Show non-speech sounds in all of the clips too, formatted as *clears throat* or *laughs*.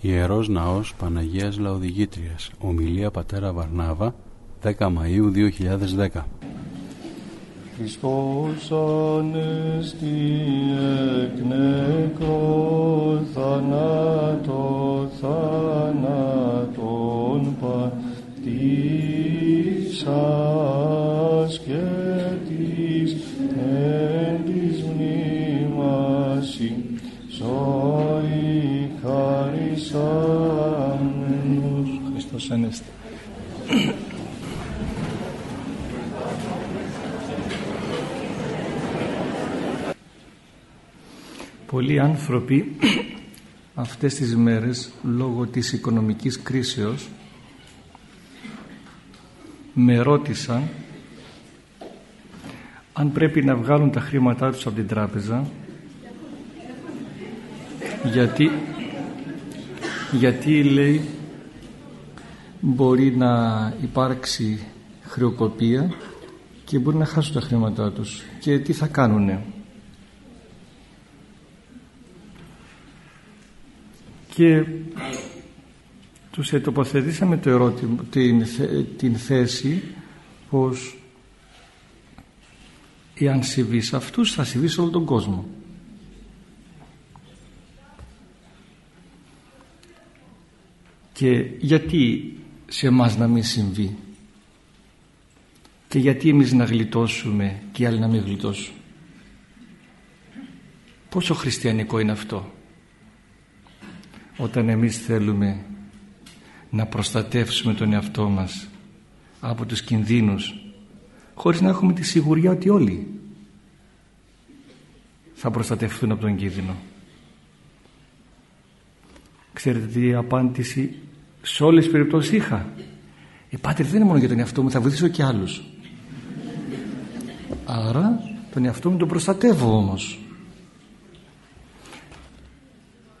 Ιερός Ναός Παναγίας Λαοδηγήτριας. Ομιλία Πατέρα Βαρνάβα 10 Μαΐου 2010 Χριστός ανέστη εκ νεκρό θανάτω θάνατον πατήσας και της εν της μνήμασι ζωή χαρισάμενος Χριστός ανέστη Πολλοί άνθρωποι αυτές τις μέρες λόγω της οικονομικής κρίσεως με ρώτησαν αν πρέπει να βγάλουν τα χρήματά τους από την τράπεζα γιατί γιατί λέει μπορεί να υπάρξει χρεοκοπία και μπορεί να χάσουν τα χρήματά τους και τι θα κάνουνε; Και τους τοποθετήσαμε το ερώτημα, την, την θέση πως εάν συμβεί σε αυτούς θα συμβεί σε όλο τον κόσμο. Και γιατί σε εμάς να μην συμβεί; Και γιατί εμείς να γλιτώσουμε και οι άλλοι να μην γλιτώσουν; Πόσο χριστιανικό είναι αυτό; Όταν εμείς θέλουμε να προστατεύσουμε τον εαυτό μας από τους κινδύνους χωρίς να έχουμε τη σιγουριά ότι όλοι θα προστατευτούν από τον κίνδυνο. Ξέρετε τι απάντηση σε όλες τις περιπτώσεις είχα. Ε, πάτερ δεν είναι μόνο για τον εαυτό μου, θα βοηθήσω και άλλους. Άρα τον εαυτό μου τον προστατεύω όμως.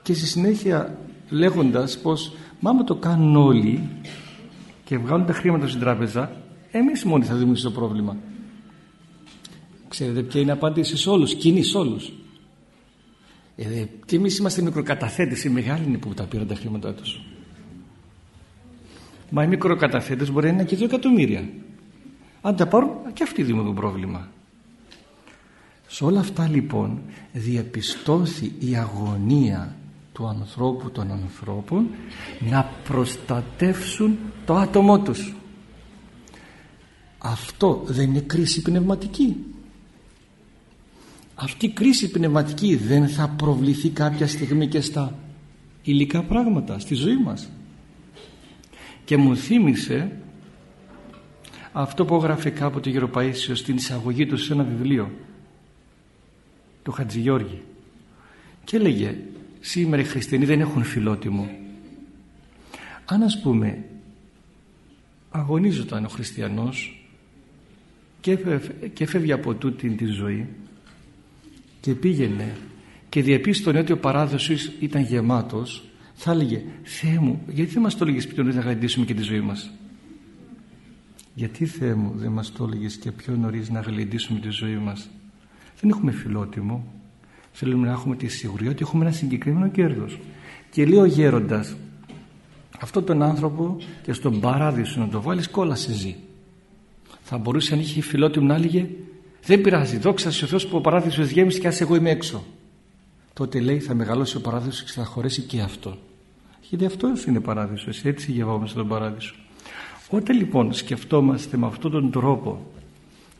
Και στη συνέχεια λέγοντας πως μα το κάνουν όλοι και βγάλουν τα χρήματα στην τράπεζα εμείς μόνοι θα δούμε το πρόβλημα ξέρετε ποια είναι η απάντηση σε όλους; Κοινή σε όλους ε, και εμείς είμαστε μικροκαταθέτες οι μεγάλοι είναι που τα πήραν τα χρήματά τους. Μα οι μικροκαταθέτες μπορεί να είναι και δύο εκατομμύρια. Αν τα πάρουν και αυτοί δημιουργούν πρόβλημα. Σε όλα αυτά λοιπόν διαπιστώθη η αγωνία του ανθρώπου των ανθρώπων να προστατεύσουν το άτομό τους. Αυτό δεν είναι κρίση πνευματική αυτή η κρίση πνευματική δεν θα προβληθεί κάποια στιγμή και στα υλικά πράγματα στη ζωή μας. Και μου θύμισε αυτό που έγραφε κάποτε ο Γεροπαΐσιος στην εισαγωγή του σε ένα βιβλίο του Χατζηγιώργη. Και έλεγε σήμερα οι χριστιανοί δεν έχουν φιλότιμο αν ας πούμε αγωνίζονταν ο χριστιανός και έφευγε από τούτη τη ζωή και πήγαινε και διαπίστωνε ότι ο παράδοσος ήταν γεμάτος θα έλεγε Θεέ μου γιατί δεν μας το έλεγες πιο νωρίς να γλεντήσουμε και τη ζωή μας; Γιατί Θεέ μου δεν μας το έλεγες και πιο νωρίς να γλεντήσουμε τη ζωή μας; Δεν έχουμε φιλότιμο Θέλουμε να έχουμε τη σιγουριά ότι έχουμε ένα συγκεκριμένο κέρδος. Και λέει ο γέροντας, αυτόν τον άνθρωπο και στον παράδεισο να το βάλεις κόλασε ζει. Θα μπορούσε αν είχε φιλότιμο να έλεγε δεν πειράζει, δόξα σε ο Θεός που ο παράδεισος γέμισε και ας εγώ είμαι έξω. Τότε λέει θα μεγαλώσει ο παράδεισος και θα χωρέσει και αυτό. Γιατί αυτός είναι παράδεισος, έτσι γευόμαστε τον παράδεισο. Όταν λοιπόν σκεφτόμαστε με αυτόν τον τρόπο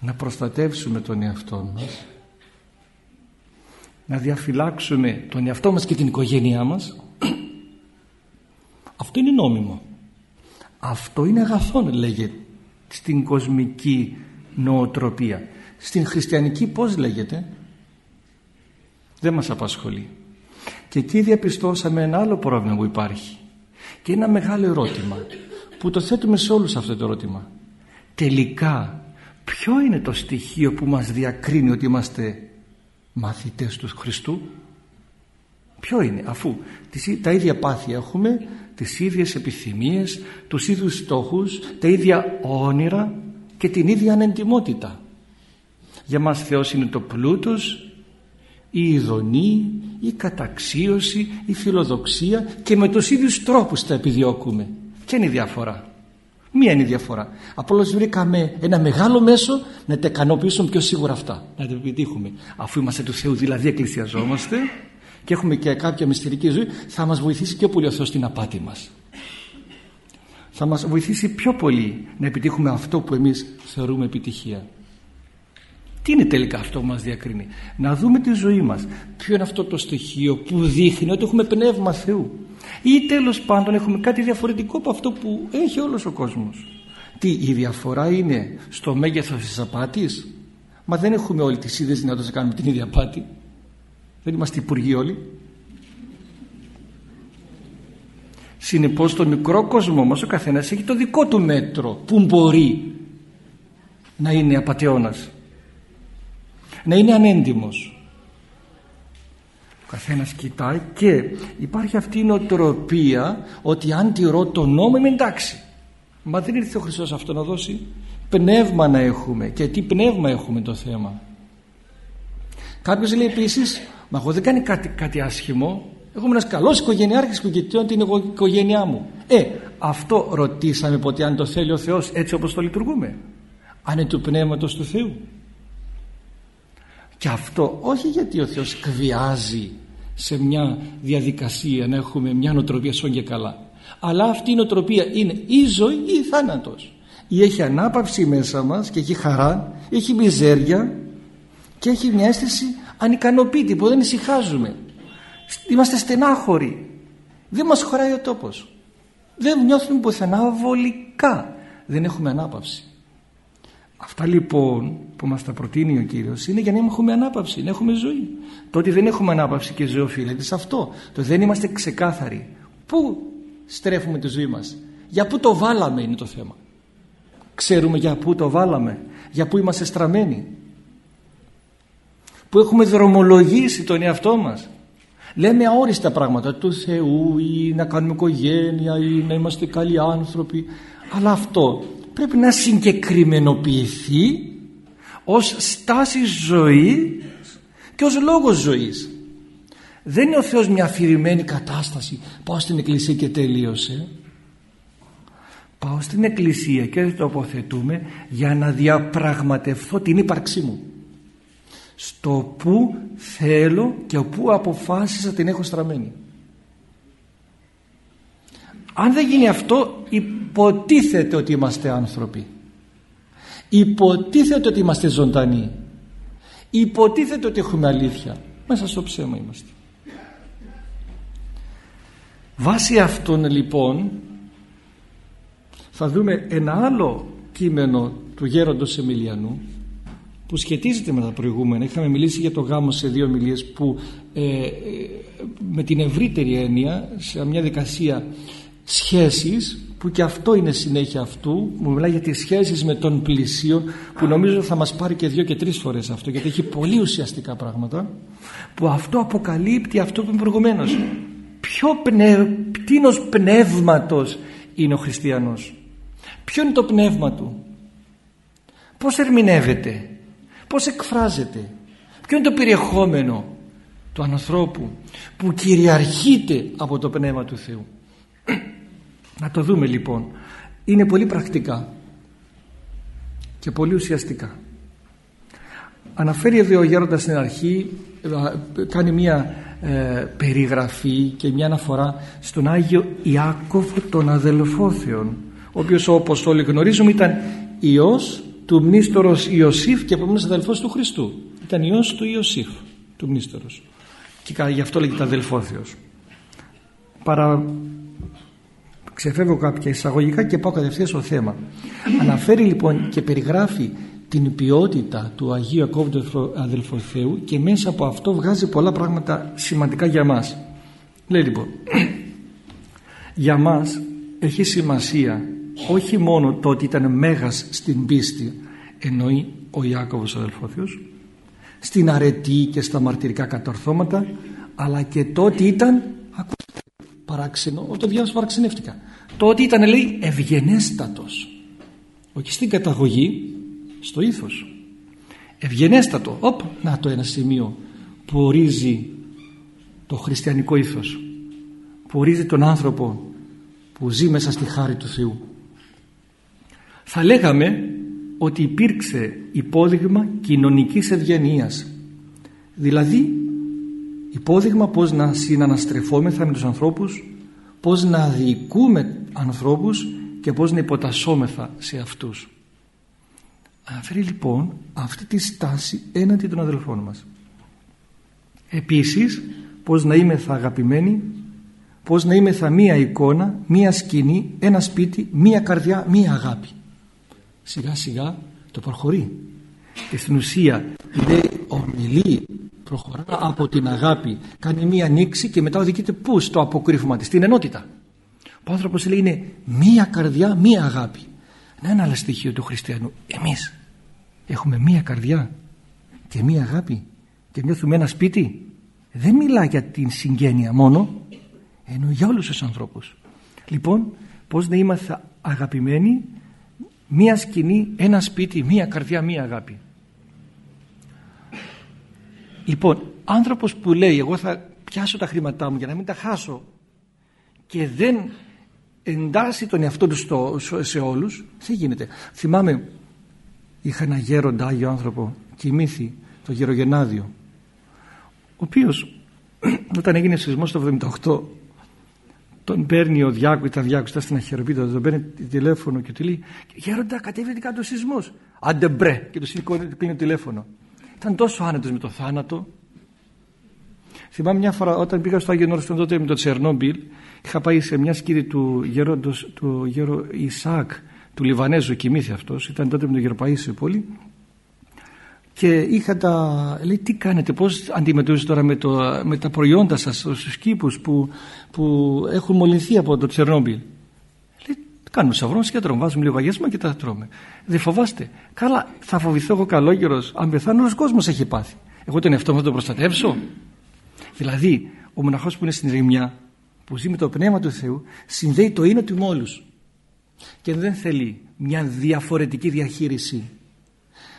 να προστατεύσουμε τον εαυτό μας να διαφυλάξουμε τον εαυτό μας και την οικογένειά μας *clears throat* αυτό είναι νόμιμο αυτό είναι αγαθόν λέγεται στην κοσμική νοοτροπία στην χριστιανική πως λέγεται; Δεν μας απασχολεί. Και εκεί διαπιστώσαμε ένα άλλο πρόβλημα που υπάρχει. Και ένα μεγάλο ερώτημα που το θέτουμε σε όλους αυτό το ερώτημα. Τελικά ποιο είναι το στοιχείο που μας διακρίνει ότι είμαστε μαθητές του Χριστού; Ποιο είναι αφού τα ίδια πάθη έχουμε τις ίδιες επιθυμίες τους ίδιους στόχους τα ίδια όνειρα και την ίδια ανεντιμότητα για μας Θεός είναι το πλούτος η ειδονή, η καταξίωση, η φιλοδοξία και με τους ίδιους τρόπους τα επιδιώκουμε. Και είναι η διαφορά; Μία είναι η διαφορά. Απλώς βρήκαμε ένα μεγάλο μέσο να τα ικανοποιήσουμε πιο σίγουρα αυτά. Να τα επιτύχουμε. Αφού είμαστε του Θεού, δηλαδή εκκλησιαζόμαστε και έχουμε και κάποια μυστηρική ζωή, θα μας βοηθήσει πιο πολύ ο Θεός στην απάτη μας. Θα μας βοηθήσει πιο πολύ να επιτύχουμε αυτό που εμείς θεωρούμε επιτυχία. Τι είναι τελικά αυτό που μας διακρίνει; Να δούμε τη ζωή μας. Ποιο είναι αυτό το στοιχείο που δείχνει ότι έχουμε πνεύμα Θεού; Ή τέλος πάντων έχουμε κάτι διαφορετικό από αυτό που έχει όλος ο κόσμος; Τι η διαφορά είναι στο μέγεθος της απάτης; Μα δεν έχουμε όλοι τις ίδιες δυνατότητες να κάνουμε την ίδια απάτη. Δεν είμαστε υπουργοί όλοι. Συνεπώς στο μικρό κόσμο μας ο καθένας έχει το δικό του μέτρο που μπορεί να είναι απαταιώνας να είναι ανέντιμος. Ο καθένας κοιτάει και υπάρχει αυτή η νοοτροπία ότι αν τηρώ το νόμο είμαι εντάξει. Μα δεν ήρθε ο Χριστός αυτό να δώσει πνεύμα να έχουμε και τι πνεύμα έχουμε το θέμα. Κάποιος λέει επίσης, μα εγώ δεν κάνει κάτι, κάτι άσχημο. Εγώ είμαι ένας καλός οικογενειάρχης που κοιτώ την οικογένειά μου ε αυτό ρωτήσαμε ποτέ αν το θέλει ο Θεός έτσι όπως το λειτουργούμε. Αν είναι του Πνεύματος του Θεού και αυτό όχι γιατί ο Θεός εκβιάζει σε μια διαδικασία να έχουμε μια νοοτροπία σόν και καλά. Αλλά αυτή η νοοτροπία είναι ή ζωή ή θάνατος. Ή έχει ανάπαυση μέσα μας και έχει χαρά, έχει μιζέρια και έχει μια αίσθηση ανικανοποίητη που δεν ησυχάζουμε. Είμαστε στενάχωροι. Δεν μας χωράει ο τόπος. Δεν νιώθουμε πουθενά βολικά. Δεν έχουμε ανάπαυση. Αυτά λοιπόν που μας τα προτείνει ο Κύριος είναι για να έχουμε ανάπαυση, να έχουμε ζωή. Το ότι δεν έχουμε ανάπαυση και ζωή οφείλεται σε αυτό. Το δεν είμαστε ξεκάθαροι. Πού στρέφουμε τη ζωή μας; Για πού το βάλαμε είναι το θέμα. Ξέρουμε για πού το βάλαμε. Για πού είμαστε στραμμένοι. Που έχουμε δρομολογήσει τον εαυτό μας. Λέμε αόριστα πράγματα του Θεού ή να κάνουμε οικογένεια ή να είμαστε καλοί άνθρωποι. Αλλά αυτό πρέπει να συγκεκριμενοποιηθεί ως στάση ζωή και ως λόγος ζωής. Δεν είναι ο Θεός μια αφηρημένη κατάσταση. Πάω στην εκκλησία και τελείωσε. Πάω στην εκκλησία και τοποθετούμε για να διαπραγματευθώ την ύπαρξή μου. Στο που θέλω και που αποφάσισα την έχω στραμμένη. Αν δεν γίνει αυτό υποτίθεται ότι είμαστε άνθρωποι. Υποτίθεται ότι είμαστε ζωντανοί. Υποτίθεται ότι έχουμε αλήθεια. Μέσα στο ψέμα είμαστε. Βάσει αυτών λοιπόν θα δούμε ένα άλλο κείμενο του γέροντος Εμιλιανού που σχετίζεται με τα προηγούμενα. Είχαμε μιλήσει για το γάμο σε δύο μιλίες που ε, ε, με την ευρύτερη έννοια σε μια δικασία σχέσεις που και αυτό είναι συνέχεια αυτού μου μιλάει για τις σχέσεις με τον πλησίο που νομίζω θα μας πάρει και δύο και τρεις φορές αυτό γιατί έχει πολύ ουσιαστικά πράγματα που αυτό αποκαλύπτει αυτό που είναι προηγουμένως. Ποιο πνευ... τίνος πνεύματος είναι ο χριστιανός; Ποιο είναι το πνεύμα του; Πως ερμηνεύεται; Πως εκφράζεται; Ποιο είναι το περιεχόμενο του ανθρώπου που κυριαρχείται από το πνεύμα του Θεού; Να το δούμε λοιπόν. Είναι πολύ πρακτικά και πολύ ουσιαστικά. Αναφέρει εδώ ο Γέροντας στην αρχή, κάνει μια ε, περιγραφή και μια αναφορά στον Άγιο Ιάκωβ τον αδελφό Θεον, ο οποίος όπως όλοι γνωρίζουμε ήταν ιός του μνήστορος Ιωσήφ και επομένως αδελφός του Χριστού. Ήταν ιός του Ιωσήφ, του μνήστορος. Και γι' αυτό λέγεται αδελφό Θεος. Παρα ξεφεύγω κάποια εισαγωγικά και πάω κατευθείαν στο θέμα. Αναφέρει λοιπόν και περιγράφει την ποιότητα του Αγίου Ακόβητου Αδελφοθέου και μέσα από αυτό βγάζει πολλά πράγματα σημαντικά για μας. Λέει λοιπόν, *clears throat* για μας έχει σημασία όχι μόνο το ότι ήταν μέγας στην πίστη εννοεί ο Ιάκωβος Αδελφόθεος στην αρετή και στα μαρτυρικά κατορθώματα αλλά και το ότι ήταν παράξενο, το διάβασα παραξενεύτηκα. Το ότι ήταν λέει ευγενέστατος. Όχι στην καταγωγή, στο ήθος. Ευγενέστατο. Οπ, να το ένα σημείο που ορίζει το χριστιανικό ήθος που ορίζει τον άνθρωπο που ζει μέσα στη χάρη του Θεού θα λέγαμε ότι υπήρξε υπόδειγμα κοινωνικής ευγενίας δηλαδή υπόδειγμα πως να συναναστρεφόμεθα με τους ανθρώπους πως να αδικούμε ανθρώπους και πως να υποτασσόμεθα σε αυτούς. Αναφέρει λοιπόν αυτή τη στάση έναντι των αδελφών μας. Επίσης πως να είμαι θα αγαπημένοι πως να είμαι θα μία εικόνα μία σκηνή, ένα σπίτι, μία καρδιά, μία αγάπη. Σιγά σιγά το προχωρεί. Και στην ουσία λέει ομιλεί προχωρά από την αγάπη κάνει μία ανοίξη και μετά οδηγείται πού; Στο αποκρύφωμα της στην ενότητα. Ο άνθρωπος λέει είναι μία καρδιά μία αγάπη. Είναι ένα άλλο στοιχείο του χριστιανού. Εμείς έχουμε μία καρδιά και μία αγάπη και νιώθουμε ένα σπίτι. Δεν μιλά για την συγγένεια μόνο ενώ για όλους τους ανθρώπους. Λοιπόν πως να είμαστε αγαπημένοι; Μία σκηνή, ένα σπίτι, μία καρδιά, μία αγάπη λοιπόν άνθρωπος που λέει εγώ θα πιάσω τα χρήματά μου για να μην τα χάσω και δεν εντάσσει τον εαυτό του στο, σε όλους τι γίνεται θυμάμαι είχα ένα γέροντα Άγιο άνθρωπο κοιμήθη το γερογενάδιο ο οποίος *clears throat* όταν έγινε σεισμός το 78 τον παίρνει ο Διάκο, ήταν Διάκο, ήταν στην Αχαιροπίδα, τον παίρνει τηλέφωνο και του λέει Γέροντα, κατέβηκε κάτω ο σεισμός. Άντε μπρε, και του κλείνει το τηλέφωνο. Ήταν τόσο άνετος με το θάνατο. Θυμάμαι μια φορά όταν πήγα στο Άγιο Νόρο τότε με το Τσερνόμπιλ, είχα πάει σε μια σκήρη του γερόντος, του γέρο Ισάκ, του Λιβανέζου, κοιμήθη αυτός, ήταν τότε με τον Γεροπαΐσιο πολύ και είχα τα... λέει τι κάνετε πώς αντιμετωπίζετε τώρα με, το, με τα προϊόντα σας στους κήπους που, που έχουν μολυνθεί από το Τσερνόμπιλ; λέει κάνουμε σαυρό και τρώμε βάζουμε λίγο αγιασμα και τα τρώμε. Δεν φοβάστε. Καλά θα φοβηθώ εγώ καλόγερος αν πεθάνω όλος κόσμος έχει πάθει. Εγώ τον εαυτό μου θα τον προστατεύσω δηλαδή ο μοναχός που είναι στην ρημιά που ζει με το πνεύμα του Θεού συνδέει το είναι του με όλους. Και δεν θέλει μια διαφορετική διαχείριση.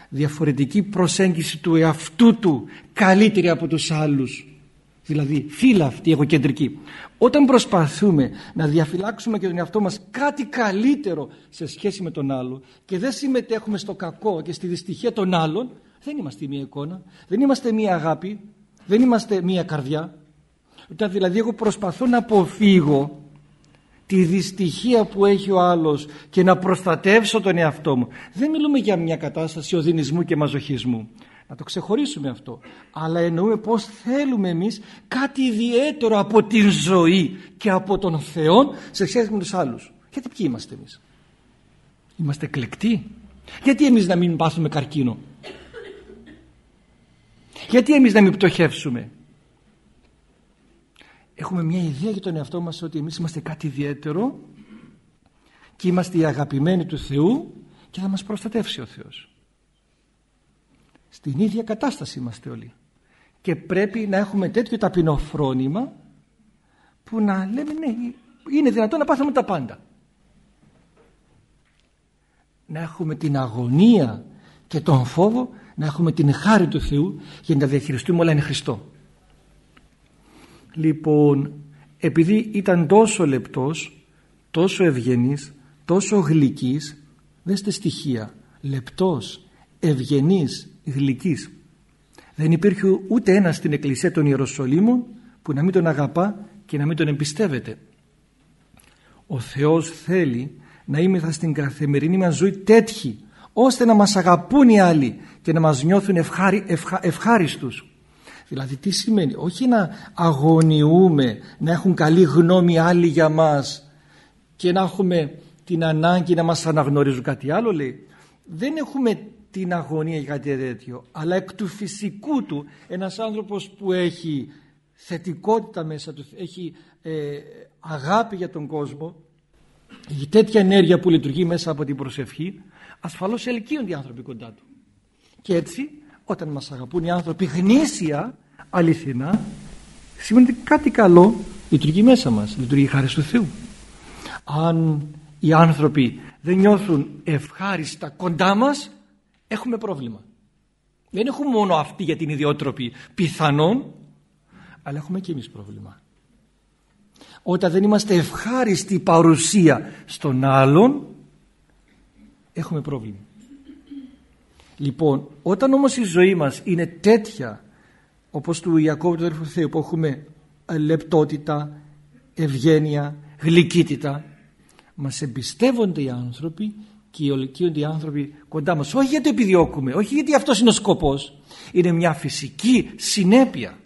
Διαφορετική προσέγγιση του εαυτού του καλύτερη από τους άλλους δηλαδή φύλλα αυτή εγωκεντρική όταν προσπαθούμε να διαφυλάξουμε και τον εαυτό μας κάτι καλύτερο σε σχέση με τον άλλο και δεν συμμετέχουμε στο κακό και στη δυστυχία των άλλων δεν είμαστε μία εικόνα δεν είμαστε μία αγάπη δεν είμαστε μία καρδιά όταν δηλαδή εγώ προσπαθώ να αποφύγω τη δυστυχία που έχει ο άλλος και να προστατεύσω τον εαυτό μου. Δεν μιλούμε για μια κατάσταση οδυνισμού και μαζοχισμού. Να το ξεχωρίσουμε αυτό. Αλλά εννοούμε πως θέλουμε εμείς κάτι ιδιαίτερο από την ζωή και από τον Θεό σε σχέση με τους άλλους. Γιατί ποιοι είμαστε εμείς; Είμαστε εκλεκτοί; Γιατί εμείς να μην πάθουμε καρκίνο; Γιατί εμείς να μην πτωχεύσουμε; Έχουμε μια ιδέα για τον εαυτό μας ότι εμείς είμαστε κάτι ιδιαίτερο και είμαστε οι αγαπημένοι του Θεού και θα μας προστατεύσει ο Θεός. Στην ίδια κατάσταση είμαστε όλοι. Και πρέπει να έχουμε τέτοιο ταπεινοφρόνημα που να λέμε ναι, είναι δυνατόν να πάθουμε τα πάντα. Να έχουμε την αγωνία και τον φόβο, να έχουμε την χάρη του Θεού για να τα διαχειριστούμε όλα είναι Χριστό. Λοιπόν, επειδή ήταν τόσο λεπτός, τόσο ευγενής, τόσο γλυκής, δέστε στοιχεία, λεπτός, ευγενής, γλυκής. Δεν υπήρχε ούτε ένας στην εκκλησία των Ιεροσολύμων που να μην τον αγαπά και να μην τον εμπιστεύεται. Ο Θεός θέλει να είμαστε στην καθημερινή μας ζωή τέτοιοι ώστε να μας αγαπούν οι άλλοι και να μας νιώθουν ευχάρι, ευχα, ευχάριστους. Δηλαδή τι σημαίνει, όχι να αγωνιούμε, να έχουν καλή γνώμη άλλοι για μας και να έχουμε την ανάγκη να μας αναγνωρίζουν κάτι άλλο λέει. Δεν έχουμε την αγωνία για κάτι τέτοιο, αλλά εκ του φυσικού του ένας άνθρωπος που έχει θετικότητα μέσα του, έχει ε, αγάπη για τον κόσμο, έχει τέτοια ενέργεια που λειτουργεί μέσα από την προσευχή, ασφαλώς ελκύονται οι άνθρωποι κοντά του. Και έτσι όταν μας αγαπούν οι άνθρωποι γνήσια, αληθινά, σημαίνει ότι κάτι καλό λειτουργεί μέσα μας, λειτουργεί χάρη του Θεού. Αν οι άνθρωποι δεν νιώθουν ευχάριστα κοντά μας, έχουμε πρόβλημα. Δεν έχουμε μόνο αυτή για την ιδιότροπη πιθανόν, αλλά έχουμε και εμείς πρόβλημα. Όταν δεν είμαστε ευχάριστοι παρουσία στον άλλον, έχουμε πρόβλημα. Λοιπόν, όταν όμως η ζωή μας είναι τέτοια, όπως του Ιακώβου του Αδερφού Θεού, που έχουμε λεπτότητα, ευγένεια, γλυκύτητα, μας εμπιστεύονται οι άνθρωποι και οι άνθρωποι κοντά μας. Όχι γιατί επιδιώκουμε, όχι γιατί αυτός είναι ο σκοπός. Είναι μια φυσική συνέπεια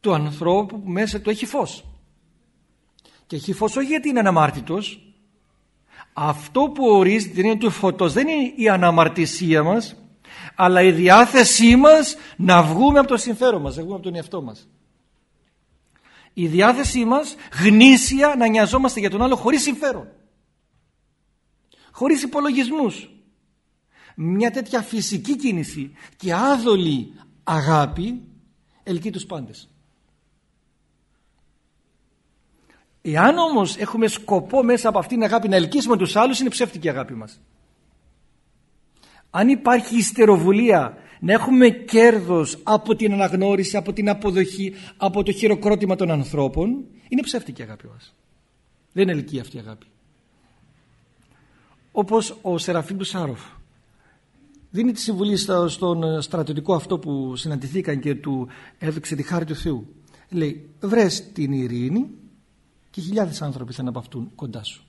του ανθρώπου που μέσα του έχει φως. Και έχει φως όχι γιατί είναι αναμάρτητος. Αυτό που ορίζει την έννοια του φωτός δεν είναι η αναμαρτησία μας, αλλά η διάθεσή μας να βγούμε από το συμφέρον μας, να βγούμε από τον εαυτό μας. Η διάθεσή μας γνήσια να νοιαζόμαστε για τον άλλο χωρίς συμφέρον χωρίς υπολογισμούς. Μια τέτοια φυσική κίνηση και άδολη αγάπη ελκύει τους πάντες. Εάν όμως έχουμε σκοπό μέσα από αυτήν την αγάπη να ελκύσουμε τους άλλους είναι ψεύτικη η αγάπη μας. Αν υπάρχει ιστεροβουλία να έχουμε κέρδος από την αναγνώριση, από την αποδοχή, από το χειροκρότημα των ανθρώπων είναι ψεύτικη η αγάπη μας. Δεν ελκύει αυτή η αγάπη όπως ο Σεραφείμ του Σάροφ. Δίνει τη συμβουλή στον στρατιωτικό αυτό που συναντηθήκαν και του έδειξε τη χάρη του Θεού. Λέει βρες την ειρήνη και χιλιάδες άνθρωποι θα αναπαυτούν κοντά σου.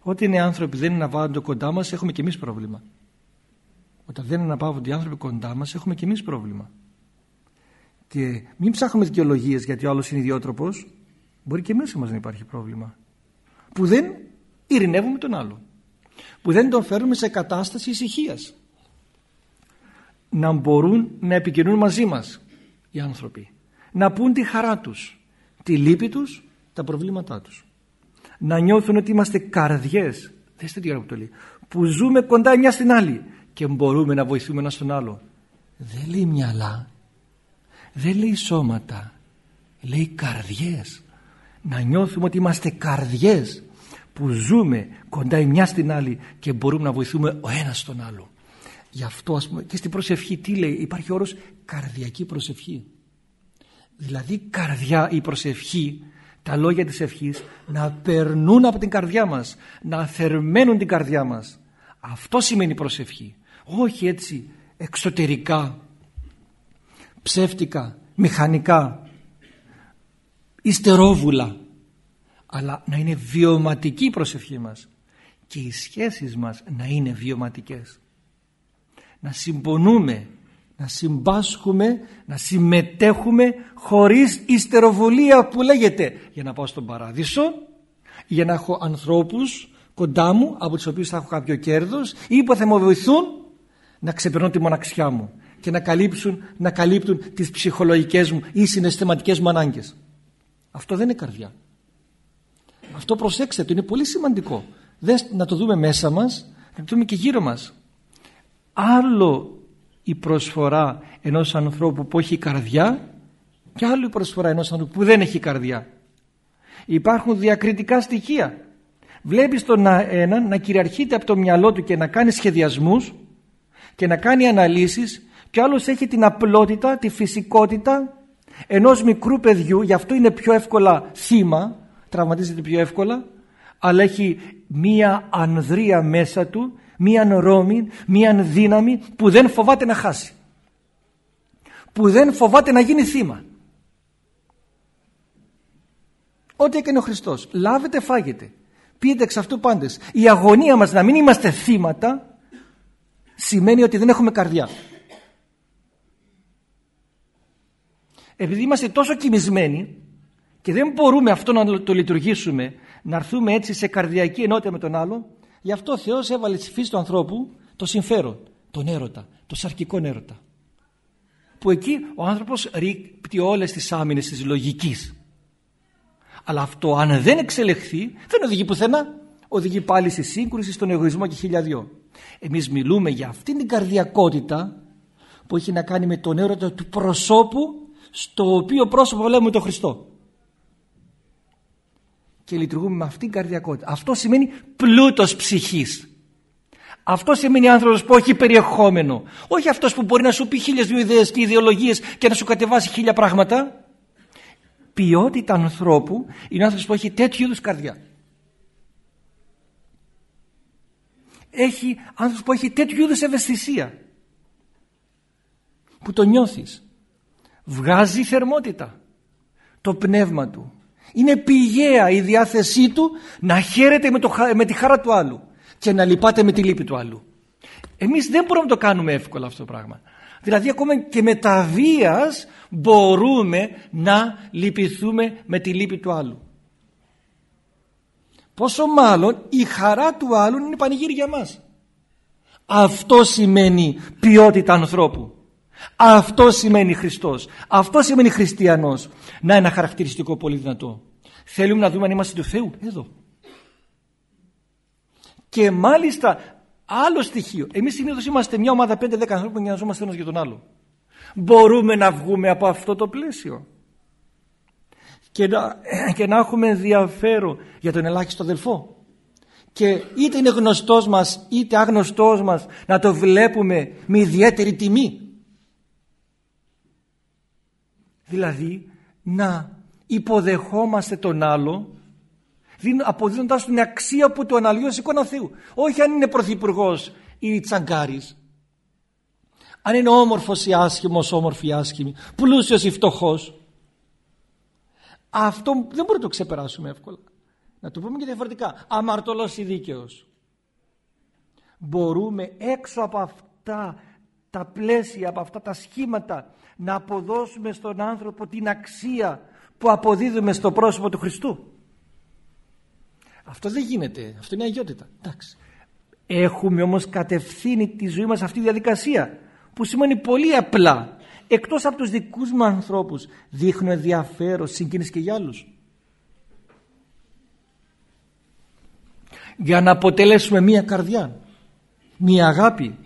Όταν είναι άνθρωποι δεν αναπαύονται κοντά μας έχουμε και εμείς πρόβλημα. Όταν δεν αναπαύονται οι άνθρωποι κοντά μας έχουμε και εμείς πρόβλημα. Και μην ψάχνουμε δικαιολογίες γιατί ο άλλος είναι ιδιότροπος. Μπορεί και μέσα μας να υπάρχει πρόβλημα. Που δεν ειρηνεύουμε τον άλλον που δεν τον φέρνουμε σε κατάσταση ησυχίας. Να μπορούν να επικοινωνούν μαζί μας οι άνθρωποι. Να πούν τη χαρά τους, τη λύπη τους, τα προβλήματά τους. Να νιώθουν ότι είμαστε καρδιές, δέστε τι που το λέει, που ζούμε κοντά μια στην άλλη και μπορούμε να βοηθούμε ένα στον άλλο. Δεν λέει μυαλά, δεν λέει σώματα, λέει καρδιές. Να νιώθουμε ότι είμαστε καρδιές που ζούμε κοντά η μια στην άλλη και μπορούμε να βοηθούμε ο ένας τον άλλο. Γι' αυτό ας πούμε και στην προσευχή τι λέει υπάρχει όρος καρδιακή προσευχή. Δηλαδή καρδιά η προσευχή τα λόγια της ευχής να περνούν από την καρδιά μας να θερμαίνουν την καρδιά μας. Αυτό σημαίνει προσευχή. Όχι έτσι εξωτερικά ψεύτικα, μηχανικά ιστερόβουλα αλλά να είναι βιωματική η προσευχή μας και οι σχέσεις μας να είναι βιωματικές. Να συμπονούμε, να συμπάσχουμε, να συμμετέχουμε χωρίς ιστεροβολία που λέγεται για να πάω στον παράδεισο, για να έχω ανθρώπους κοντά μου από τους οποίους θα έχω κάποιο κέρδος ή που θα μου βοηθούν να ξεπερνώ τη μοναξιά μου και να καλύψουν, να καλύπτουν τις ψυχολογικές μου ή συναισθηματικές μου ανάγκες. Αυτό δεν είναι καρδιά. Αυτό προσέξτε το, είναι πολύ σημαντικό. Δεν, να το δούμε μέσα μας, να το δούμε και γύρω μας. Άλλο η προσφορά ενός ανθρώπου που έχει καρδιά και άλλο η προσφορά ενός ανθρώπου που δεν έχει καρδιά. Υπάρχουν διακριτικά στοιχεία. Βλέπεις τον έναν να κυριαρχείται από το μυαλό του και να κάνει σχεδιασμούς και να κάνει αναλύσεις και άλλος έχει την απλότητα, τη φυσικότητα ενός μικρού παιδιού, γι' αυτό είναι πιο εύκολα θύμα τραυματίζεται πιο εύκολα αλλά έχει μία ανδρεία μέσα του μία ρόμη, μία δύναμη που δεν φοβάται να χάσει. Που δεν φοβάται να γίνει θύμα. Ό,τι έκανε ο Χριστός λάβετε φάγετε. Πείτε εξ αυτού πάντες η αγωνία μας να μην είμαστε θύματα σημαίνει ότι δεν έχουμε καρδιά. Επειδή είμαστε τόσο κοιμισμένοι και δεν μπορούμε αυτό να το λειτουργήσουμε, να έρθουμε έτσι σε καρδιακή ενότητα με τον άλλο, γι' αυτό ο Θεός έβαλε στη φύση του ανθρώπου το συμφέρον, τον έρωτα, το σαρκικό έρωτα. Που εκεί ο άνθρωπος ρίπτει όλες τις άμυνες της λογικής. Αλλά αυτό αν δεν εξελεχθεί δεν οδηγεί πουθενά. Οδηγεί πάλι στη σύγκρουση, στον εγωισμό και χιλιαδιό. Εμείς μιλούμε για αυτήν την καρδιακότητα που έχει να κάνει με τον έρωτα του προσώπου στο οποίο πρόσωπο βλέπουμε τον Χριστό και λειτουργούμε με αυτήν την καρδιακότητα. Αυτό σημαίνει πλούτος ψυχής. Αυτό σημαίνει άνθρωπος που έχει περιεχόμενο. Όχι αυτός που μπορεί να σου πει χίλιες δύο ιδέες και ιδεολογίες και να σου κατεβάσει χίλια πράγματα. Ποιότητα ανθρώπου είναι άνθρωπος που έχει τέτοιου είδους καρδιά. Έχει άνθρωπος που έχει τέτοιου είδους ευαισθησία. Που το νιώθεις. Βγάζει θερμότητα. Το πνεύμα του. Είναι πηγαία η διάθεσή του να χαίρεται με, το, με τη χαρά του άλλου και να λυπάται με τη λύπη του άλλου. Εμείς δεν μπορούμε να το κάνουμε εύκολα αυτό το πράγμα. Δηλαδή ακόμα και με τα βίας μπορούμε να λυπηθούμε με τη λύπη του άλλου. Πόσο μάλλον η χαρά του άλλου είναι πανηγύρι για μας. Αυτό σημαίνει ποιότητα ανθρώπου. Αυτό σημαίνει Χριστός. Αυτό σημαίνει χριστιανός. Να ένα χαρακτηριστικό πολύ δυνατό. Θέλουμε να δούμε αν είμαστε του Θεού. Εδώ. Και μάλιστα άλλο στοιχείο. Εμείς συνήθως είμαστε μια ομάδα 5-10 ανθρώπων για να ζούμε ένας για τον άλλο. Μπορούμε να βγούμε από αυτό το πλαίσιο. Και να, *clears throat* και να έχουμε ενδιαφέρον για τον ελάχιστο αδελφό. Και είτε είναι γνωστός μας είτε άγνωστός μας να το βλέπουμε με ιδιαίτερη τιμή. Δηλαδή να υποδεχόμαστε τον άλλο αποδίδοντας την αξία που του αναλύει ως εικόνα Θεού. Όχι αν είναι πρωθυπουργός ή τσαγκάρης. Αν είναι όμορφος ή άσχημος, όμορφη ή άσχημη, πλούσιος ή φτωχός. Αυτό δεν μπορούμε να το ξεπεράσουμε εύκολα. Να το πούμε και διαφορετικά. Αμαρτωλός ή δίκαιος. Μπορούμε έξω από αυτά τα πλαίσια, από αυτά τα σχήματα να αποδώσουμε στον άνθρωπο την αξία που αποδίδουμε στο πρόσωπο του Χριστού. Αυτό δεν γίνεται. Αυτό είναι αγιότητα. Εντάξει. Έχουμε όμως κατευθύνει τη ζωή μας αυτή τη διαδικασία που σημαίνει πολύ απλά εκτός από τους δικούς μου ανθρώπους δείχνω ενδιαφέρον, συγκίνηση και για άλλους. Για να αποτελέσουμε μία καρδιά, μία αγάπη.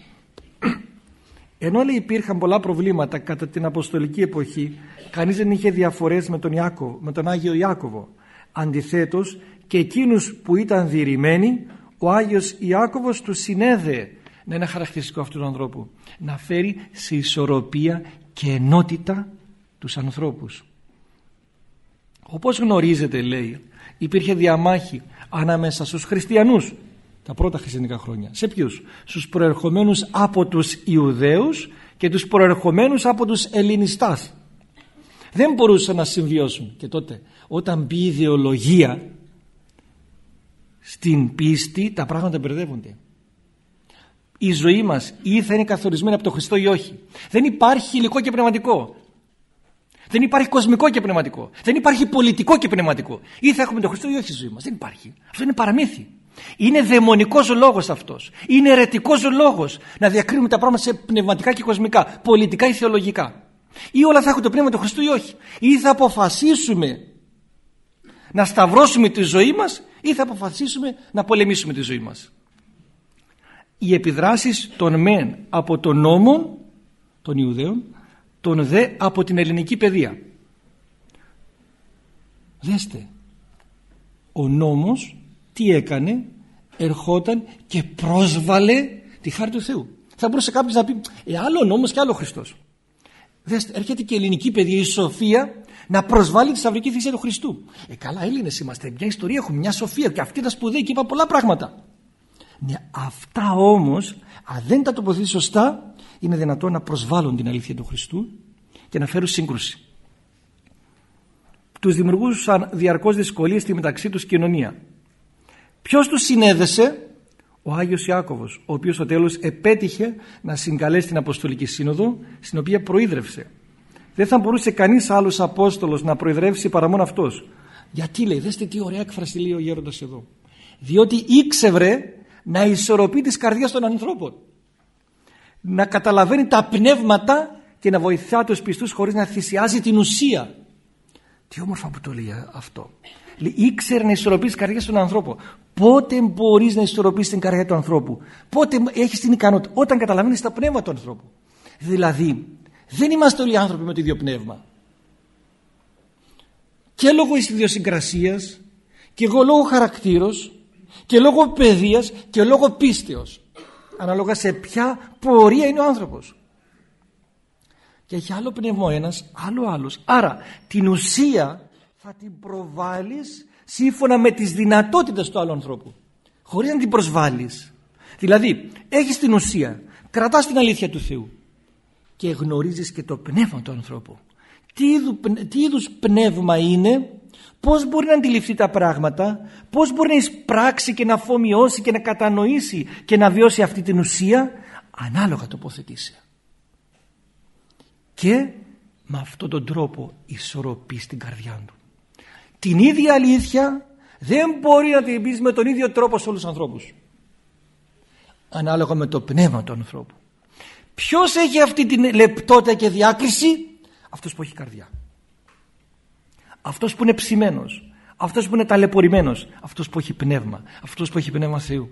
Ενώ λέει υπήρχαν πολλά προβλήματα κατά την Αποστολική εποχή κανείς δεν είχε διαφορές με τον, Ιάκωβο, με τον Άγιο Ιάκωβο. Αντιθέτως και εκείνους που ήταν διηρημένοι ο Άγιος Ιάκωβος τους συνέδεε. Να είναι χαρακτηριστικό αυτού του ανθρώπου. Να φέρει σε ισορροπία και ενότητα τους ανθρώπους. Όπως γνωρίζετε λέει υπήρχε διαμάχη ανάμεσα στους χριστιανούς τα πρώτα χριστιανικά χρόνια σε ποιους; Στους προερχομένους από τους Ιουδαίους και τους προερχομένους από τους Ελληνιστάς δεν μπορούσαν να συμβιώσουν και τότε όταν μπει η ιδεολογία στην πίστη τα πράγματα μπερδεύονται. Η ζωή μας ή θα είναι καθορισμένη από το Χριστό ή όχι. Δεν υπάρχει υλικό και πνευματικό. Δεν υπάρχει κοσμικό και πνευματικό. Δεν υπάρχει πολιτικό και πνευματικό. Ή θα έχουμε τον Χριστό ή όχι στη ζωή μας. Δεν υπάρχει. Αυτό είναι παραμύθι. Είναι δαιμονικός ο λόγος αυτός. Είναι ερετικός ο λόγος να διακρίνουμε τα πράγματα σε πνευματικά και κοσμικά, πολιτικά ή θεολογικά. Ή όλα θα έχουν το πνεύμα του Χριστού ή όχι. Ή θα αποφασίσουμε να σταυρώσουμε τη ζωή μας ή θα αποφασίσουμε να πολεμήσουμε τη ζωή μας. Οι επιδράσεις των μεν από τον νόμο των Ιουδαίων, των δε από την ελληνική παιδεία. Δέστε, ο νόμος τι έκανε, ερχόταν και πρόσβαλε τη χάρη του Θεού. Θα μπορούσε κάποιος να πει, ε, άλλο νόμος και άλλο Χριστός. Δέστε, έρχεται και η ελληνική παιδεία, η σοφία να προσβάλλει τη σταυρική θυσία του Χριστού. Ε, καλά, Έλληνες είμαστε. Μια ιστορία έχουμε, μια σοφία και αυτή ήταν σπουδαία και είπα πολλά πράγματα. Ναι, αυτά όμως, αν δεν τα τοποθετήσει σωστά, είναι δυνατόν να προσβάλλουν την αλήθεια του Χριστού και να φέρουν σύγκρουση. Τους δημιουργούσαν διαρκώς δυσκολίες στη μεταξύ τους κοινωνία. Ποιος τους συνέδεσε, ο Άγιος Ιάκωβος, ο οποίος στο τέλος επέτυχε να συγκαλέσει την Αποστολική Σύνοδο, στην οποία προείδρευσε. Δεν θα μπορούσε κανείς άλλος Απόστολος να προεδρεύσει παρά μόνο αυτός. Γιατί λέει, δέστε τι ωραία έκφραση λέει ο γέροντας εδώ. Διότι ήξευρε να ισορροπεί τις καρδιές των ανθρώπων. Να καταλαβαίνει τα πνεύματα και να βοηθά τους πιστούς χωρίς να θυσιάζει την ουσία. Τι όμορφα που το λέει αυτό. Λέει, ήξερε να ισορροπείς τι καρδιέ των ανθρώπων. Πότε μπορείς να ισορροπήσει την καρδιά του ανθρώπου, Πότε έχεις την ικανότητα, όταν καταλαβαίνεις τα πνεύματα του ανθρώπου. Δηλαδή, δεν είμαστε όλοι άνθρωποι με το ίδιο πνεύμα. Και λόγω ιδιοσυγκρασίας και εγώ λόγω χαρακτήρος και λόγω παιδείας και λόγω πίστεως. ανάλογα σε ποια πορεία είναι ο άνθρωπος και έχει άλλο πνεύμα ο ένας άλλο άλλος άρα την ουσία θα την προβάλλεις σύμφωνα με τις δυνατότητες του άλλου ανθρώπου. Χωρίς να την προσβάλλεις. Δηλαδή έχεις την ουσία κρατάς την αλήθεια του Θεού και γνωρίζεις και το πνεύμα του ανθρώπου. Τι, είδου, τι είδους πνεύμα είναι πώς μπορεί να αντιληφθεί τα πράγματα πώς μπορεί να εισπράξει και να αφομοιώσει και να κατανοήσει και να βιώσει αυτή την ουσία ανάλογα τοποθετήσει. Και με αυτόν τον τρόπο ισορροπείς στην καρδιά του την ίδια αλήθεια δεν μπορεί να την πεις με τον ίδιο τρόπο σε όλους τους ανθρώπους. Ανάλογα με το πνεύμα του ανθρώπου. Ποιος έχει αυτή την λεπτότητα και διάκριση; Αυτός που έχει καρδιά. Αυτός που είναι ψημένος. Αυτός που είναι ταλαιπωρημένος. Αυτός που έχει πνεύμα. Αυτός που έχει πνεύμα Θεού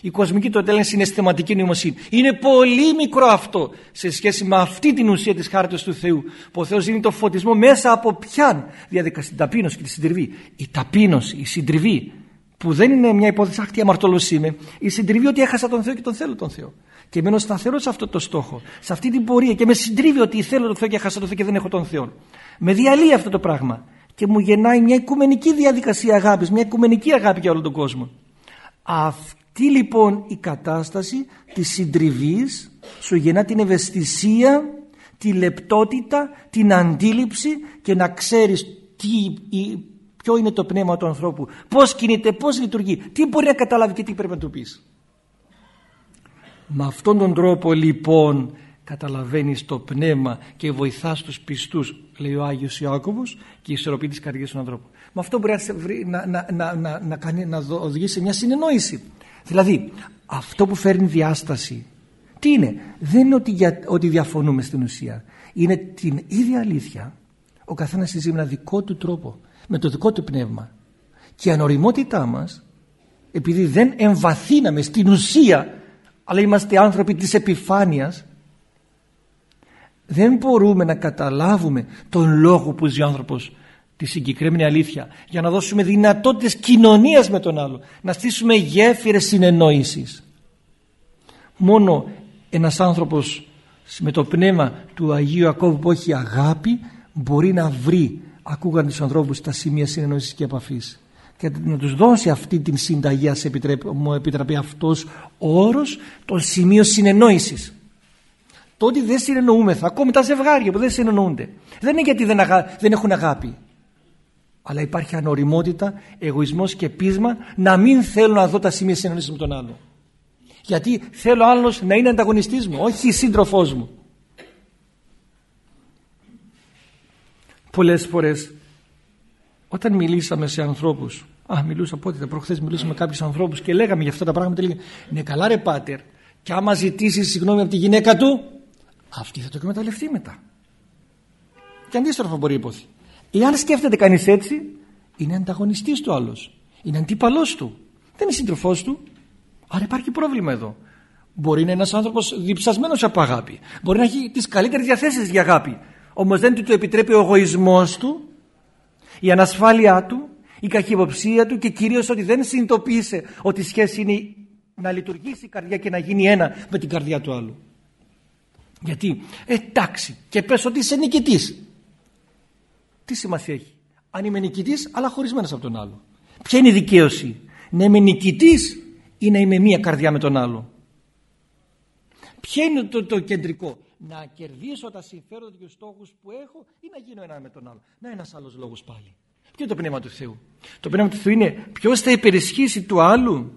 η κοσμική το είναι συναισθηματική νοημοσύνη. Είναι πολύ μικρό αυτό σε σχέση με αυτή την ουσία της χάρτης του Θεού που ο Θεός δίνει το φωτισμό μέσα από ποιαν διαδικασία, την ταπείνωση και τη συντριβή. Η ταπείνωση, η συντριβή που δεν είναι μια υπόθεση αχτή αμαρτωλός είμαι, η συντριβή ότι έχασα τον Θεό και τον θέλω τον Θεό. Και μένω σταθερό σε αυτό το στόχο, σε αυτή την πορεία και με συντρίβει ότι θέλω τον Θεό και έχασα τον Θεό και δεν έχω τον Θεό. Με διαλύει αυτό το πράγμα και μου γεννάει μια οικουμενική διαδικασία αγάπης, μια οικουμενική αγάπη για όλο τον κόσμο. Τι λοιπόν η κατάσταση της συντριβής σου γεννά την ευαισθησία, τη λεπτότητα, την αντίληψη και να ξέρεις τι, ποιο είναι το πνεύμα του ανθρώπου, πώς κινείται, πώς λειτουργεί, τι μπορεί να καταλάβει και τι πρέπει να του πεις. Με αυτόν τον τρόπο λοιπόν καταλαβαίνεις το πνεύμα και βοηθάς τους πιστούς λέει ο Άγιος Ιάκωβος και ισορροπεί τις καρδιές του ανθρώπου. Με αυτό μπορεί να, να, να, να, να, κάνει, να οδηγήσει σε μια συνεννόηση. Δηλαδή αυτό που φέρνει διάσταση τι είναι; Δεν είναι ότι, για, ότι διαφωνούμε στην ουσία. Είναι την ίδια αλήθεια. Ο καθένας ζει με ένα δικό του τρόπο. Με το δικό του πνεύμα. Και η ανοριμότητά μας επειδή δεν εμβαθύναμε στην ουσία αλλά είμαστε άνθρωποι της επιφάνειας δεν μπορούμε να καταλάβουμε τον λόγο που ζει ο άνθρωπος τη συγκεκριμένη αλήθεια για να δώσουμε δυνατότητες κοινωνίας με τον άλλο να στήσουμε γέφυρες συνεννόησης μόνο ένας άνθρωπος με το πνεύμα του Αγίου Ακόβου που έχει αγάπη μπορεί να βρει ακούγαν τους ανθρώπους τα σημεία συνεννόησης και επαφής. Και να τους δώσει αυτή την συνταγή ας μου επιτραπεί αυτός ο όρος των σημείων συνεννόησης. Το ότι δεν συνεννοούμεθα ακόμη τα ζευγάρια που δεν συνεννοούνται δεν είναι γιατί δεν, δεν έχουν αγάπη αλλά υπάρχει ανοριμότητα, εγωισμός και πείσμα να μην θέλω να δω τα σημεία συνεννόησης με τον άλλο. Γιατί θέλω άλλος να είναι ανταγωνιστής μου, όχι σύντροφός μου. Πολλές φορές όταν μιλήσαμε σε ανθρώπους Α, μιλούσα πότε, προχθές μιλούσαμε με κάποιους ανθρώπους και λέγαμε για αυτά τα πράγματα. Λέγαμε, ναι, καλά ρε πάτερ, και άμα ζητήσεις συγγνώμη από τη γυναίκα του, αυτή θα το εκμεταλλευτεί μετά. Και αντίστροφα μπορεί υποθεί. Εάν σκέφτεται κανείς έτσι, είναι ανταγωνιστής του άλλος. Είναι αντίπαλός του. Δεν είναι σύντροφός του. Άρα υπάρχει πρόβλημα εδώ. Μπορεί να είναι ένας άνθρωπος διψασμένος από αγάπη. Μπορεί να έχει τις καλύτερες διαθέσεις για αγάπη. Όμως δεν του το επιτρέπει ο εγωισμός του, η ανασφάλειά του, η καχυποψία του και κυρίως ότι δεν συνειδητοποίησε ότι η σχέση είναι να λειτουργήσει η καρδιά και να γίνει ένα με την καρδιά του άλλου. Γιατί, εντάξει, και πες ότι είσαι νικητής τι σημασία έχει; Αν είμαι νικητής, αλλά χωρισμένος από τον άλλο. Ποια είναι η δικαίωση, να είμαι νικητής ή να είμαι μία καρδιά με τον άλλο; Ποια είναι το, το κεντρικό, να κερδίσω τα συμφέροντα και τους στόχους που έχω ή να γίνω ένα με τον άλλο; Να ένας άλλος λόγος πάλι. Ποιο είναι το πνεύμα του Θεού; Το πνεύμα του Θεού είναι ποιος θα υπερισχύσει του άλλου,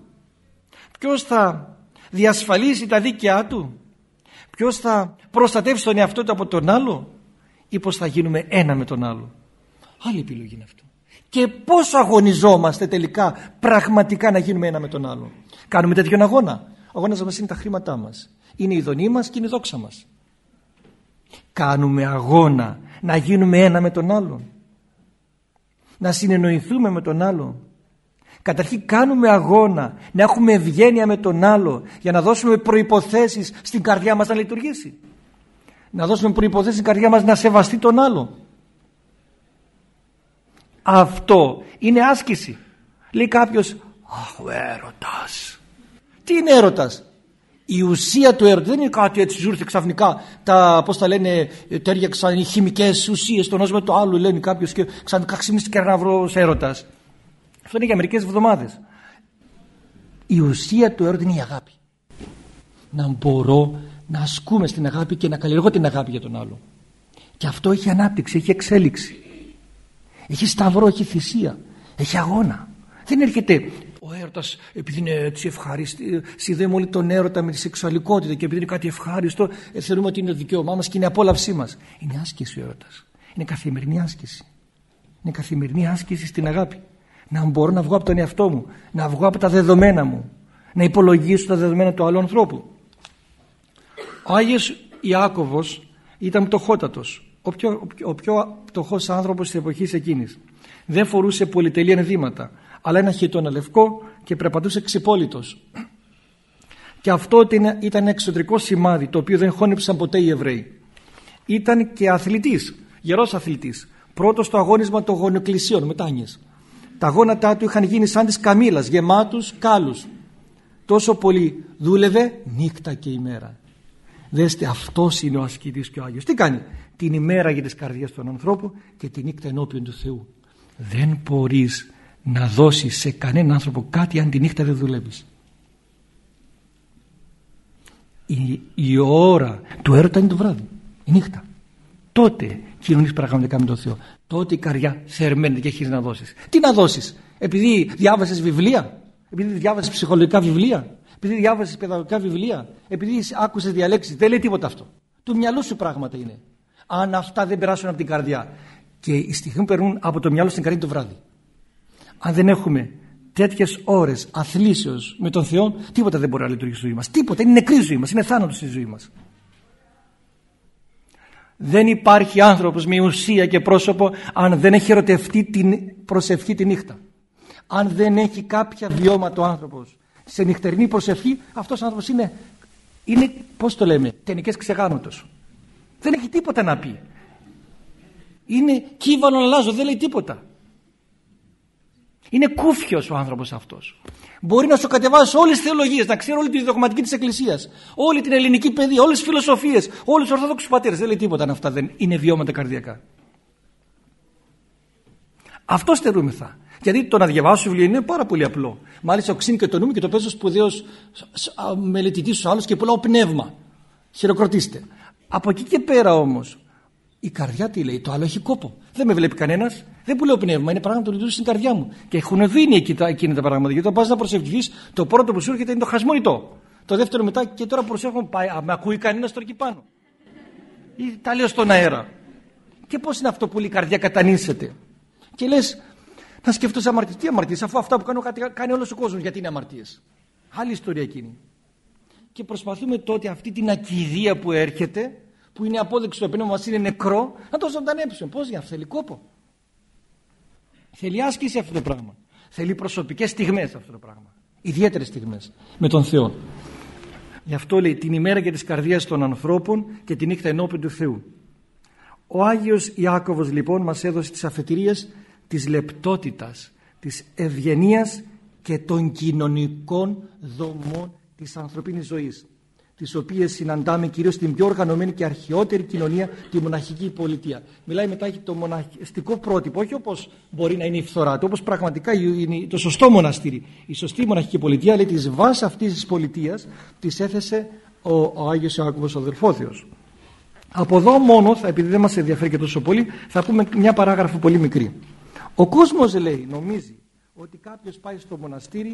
ποιος θα διασφαλίσει τα δίκαιά του, ποιος θα προστατεύσει τον εαυτό του από τον άλλο; Ή πώς θα γίνουμε ένα με τον άλλο; Άλλη επιλογή είναι αυτό. Και πώς αγωνιζόμαστε τελικά πραγματικά να γίνουμε ένα με τον άλλο. Κάνουμε τέτοιον αγώνα. Ο αγώνας μας είναι τα χρήματά μας. Είναι η δονή μας και είναι η δόξα μας. Κάνουμε αγώνα να γίνουμε ένα με τον άλλο. Να συνεννοηθούμε με τον άλλο. Καταρχήν κάνουμε αγώνα να έχουμε ευγένεια με τον άλλο για να δώσουμε προϋποθέσεις στην καρδιά μας να λειτουργήσει. Να δώσουμε προϋποθέσεις στην καρδιά μας να σεβαστεί τον άλλο. Αυτό είναι άσκηση. Λέει κάποιος, αχ ο έρωτας. Τι είναι έρωτας; Η ουσία του έρωτα δεν είναι κάτι έτσι ζούρθε ξαφνικά. Τα, πώς τα λένε, τέριαξαν οι χημικές ουσίες το νόσημα του άλλου, λένε κάποιος και ξαφνικά ξυμίστηκε ένα έρωτας. Αυτό είναι για μερικές εβδομάδες. Η ουσία του έρωτα είναι η αγάπη. Να μπορώ να ασκούμε στην αγάπη και να καλλιεργώ την αγάπη για τον άλλο. Και αυτό έχει ανάπτυξη, έχει εξέλιξη. Έχει σταυρό, έχει θυσία, έχει αγώνα. Δεν έρχεται ο έρωτας επειδή είναι έτσι ευχάριστη, συνδέουμε όλοι τον έρωτα με τη σεξουαλικότητα και επειδή είναι κάτι ευχάριστο, ε, θεωρούμε ότι είναι το δικαίωμά μας και είναι η απόλαυσή μας. Είναι άσκηση ο έρωτας. Είναι καθημερινή άσκηση. Είναι καθημερινή άσκηση στην αγάπη. Να μπορώ να βγω από τον εαυτό μου, να βγω από τα δεδομένα μου, να υπολογίσω τα δεδομένα του άλλου ανθρώπου. Ο Άγιος Ιάκωβος ήταν πτωχότατος ο πιο, ο πιο πτωχός άνθρωπος της εποχής εκείνης. Δεν φορούσε πολυτελή ενδύματα, αλλά ένα χιτόνα λευκό και περπατούσε ξυπόλυτος. Και αυτό ήταν εξωτερικό σημάδι το οποίο δεν χώνεψαν ποτέ οι Εβραίοι. Ήταν και αθλητής, γερός αθλητής. Πρώτος στο αγώνισμα των γονιοκλησίων, μετάνιες. Τα γόνατά του είχαν γίνει σαν της καμήλας, γεμάτους κάλους. Τόσο πολύ δούλευε νύχτα και ημέρα. Δέστε αυτός είναι ο ασκητής και ο Άγιος. Τι κάνει; Την ημέρα για τις καρδιές των ανθρώπων και τη νύχτα ενώπιον του Θεού. Δεν μπορείς να δώσεις σε κανέναν άνθρωπο κάτι αν τη νύχτα δεν δουλεύεις. Η, η ώρα του έρωτα είναι το βράδυ, η νύχτα. Τότε κοινωνείς πραγματικά με τον Θεό. Τότε η καρδιά θερμαίνεται και έχεις να δώσεις. Τι να δώσεις, επειδή διάβασες βιβλία, επειδή διάβασες ψυχολογικά βιβλία, επειδή διάβασες παιδαγωγικά βιβλία, επειδή άκουσες διαλέξεις. Δεν λέει τίποτα αυτό. Του μυαλού σου πράγματα είναι αν αυτά δεν περάσουν από την καρδιά. Και οι στιγμοί περνούν από το μυαλό στην καρδιά το βράδυ. Αν δεν έχουμε τέτοιες ώρες αθλήσεως με τον Θεό, τίποτα δεν μπορεί να λειτουργήσει στη ζωή μας. Τίποτα. Είναι νεκρή ζωή μας. Είναι θάνατος στη ζωή μας. Δεν υπάρχει άνθρωπος με ουσία και πρόσωπο αν δεν έχει ερωτευτεί την προσευχή τη νύχτα. Αν δεν έχει κάποια βιώματα ο άνθρωπος σε νυχτερινή προσευχή, αυτός ο άνθρωπος είναι, είναι πώς το λέμε, τενικές ξεγάνωτος. Δεν έχει τίποτα να πει. Είναι κύβαλο αλλάζω, δεν λέει τίποτα. Είναι κούφιος ο άνθρωπος αυτός. Μπορεί να σου κατεβάσει όλες τις θεολογίες, να ξέρει όλη τη δογματική της Εκκλησίας, όλη την ελληνική παιδεία, όλες τις φιλοσοφίες, όλους τους ορθόδοξους πατέρες. Δεν λέει τίποτα αν αυτά δεν είναι βιώματα καρδιακά. Αυτός στερούμεθα. Γιατί το να διαβάσω βιβλίο είναι πάρα πολύ απλό. Μάλιστα οξύνει και το νου και το παίζω σπουδαίο μελετητής στους άλλους και πολλά πνεύμα. Χειροκροτήστε. Από εκεί και πέρα όμως, η καρδιά τι λέει, το άλλο έχει κόπο. Δεν με βλέπει κανένας, δεν που λέω πνεύμα, είναι πράγμα που λειτουργεί στην καρδιά μου. Και έχουν δίνει εκεί τα, εκείνα τα πράγματα. Γιατί όταν πας να προσευχηθείς, το πρώτο που σου έρχεται είναι το χασμονητό. Το δεύτερο μετά και τώρα προσέχουμε, πάει, με ακούει κανένας τώρα εκεί πάνω. Ή τα λέω στον αέρα. Και πώς είναι αυτό που η καρδιά κατανήσεται. Και λες, να σκεφτώ αμαρτίες. Τι αμαρτίες, αφού αυτά που κάνω κάνει όλος ο κόσμος, γιατί είναι αμαρτίες; Άλλη ιστορία εκείνη και προσπαθούμε τότε αυτή την ακιδεία που έρχεται που είναι απόδειξη το πνεύμα μας είναι νεκρό να το ζωντανέψουμε. Πώς για θέλει κόπο. Θέλει άσκηση αυτό το πράγμα. Θέλει προσωπικές στιγμές αυτό το πράγμα. Ιδιαίτερες στιγμές με τον Θεό. Γι' αυτό λέει την ημέρα για τις καρδιές των ανθρώπων και τη νύχτα ενώπιον του Θεού. Ο Άγιος Ιάκωβος λοιπόν μας έδωσε τις αφετηρίες της λεπτότητας, της ευγενίας και των κοινωνικών δομών της ανθρωπίνης ζωής τις οποίες συναντάμε κυρίως στην πιο οργανωμένη και αρχαιότερη κοινωνία, τη μοναχική πολιτεία. Μιλάει μετά για το μοναχιστικό πρότυπο, όχι όπως μπορεί να είναι η φθορά του, όπως πραγματικά είναι το σωστό μοναστήρι. Η σωστή μοναχική πολιτεία, λέει, της βάσης αυτής της πολιτείας, της έθεσε ο, ο Άγιος Ιάκωβος ο Αδελφόθεος. Από εδώ μόνο, επειδή δεν μας ενδιαφέρει και τόσο πολύ, θα πούμε μια παράγραφο πολύ μικρή. Ο κόσμος λέει, νομίζει, ότι κάποιος πάει στο μοναστήρι,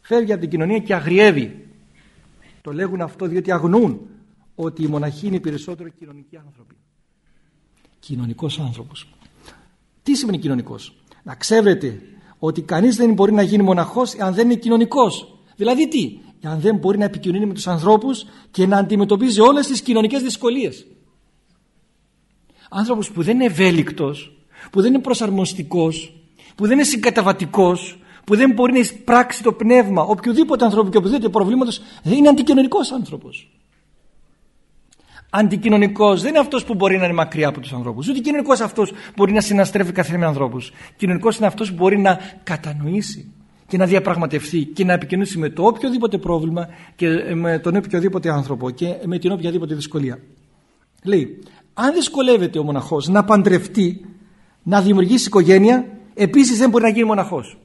φεύγει από την κοινωνία και αγριεύει το λέγουν αυτό διότι αγνοούν ότι οι μοναχοί είναι περισσότερο κοινωνικοί άνθρωποι. Κοινωνικός άνθρωπος. Τι σημαίνει κοινωνικός; Να ξέρετε ότι κανείς δεν μπορεί να γίνει μοναχός αν δεν είναι κοινωνικός. Δηλαδή τι; Αν δεν μπορεί να επικοινωνεί με τους ανθρώπους και να αντιμετωπίζει όλες τις κοινωνικές δυσκολίες. Άνθρωπος που δεν είναι ευέλικτος, που δεν είναι προσαρμοστικός, που δεν είναι συγκαταβατικός, που δεν μπορεί να εισπράξει το πνεύμα οποιοδήποτε ανθρώπου και οποιοδήποτε προβλήματος είναι αντικοινωνικός άνθρωπος. Αντικοινωνικός δεν είναι αυτός που μπορεί να είναι μακριά από τους ανθρώπους. Ούτε κοινωνικός αυτός μπορεί να συναστρέφει καθένα με ανθρώπους. Κοινωνικός είναι αυτός που μπορεί να κατανοήσει και να διαπραγματευτεί και να επικοινωνήσει με το οποιοδήποτε πρόβλημα και με τον οποιοδήποτε άνθρωπο και με την οποιαδήποτε δυσκολία. Λέει, αν δυσκολεύεται ο μοναχός να παντρευτεί, να δημιουργήσει οικογένεια, επίσης δεν μπορεί να γίνει μοναχός.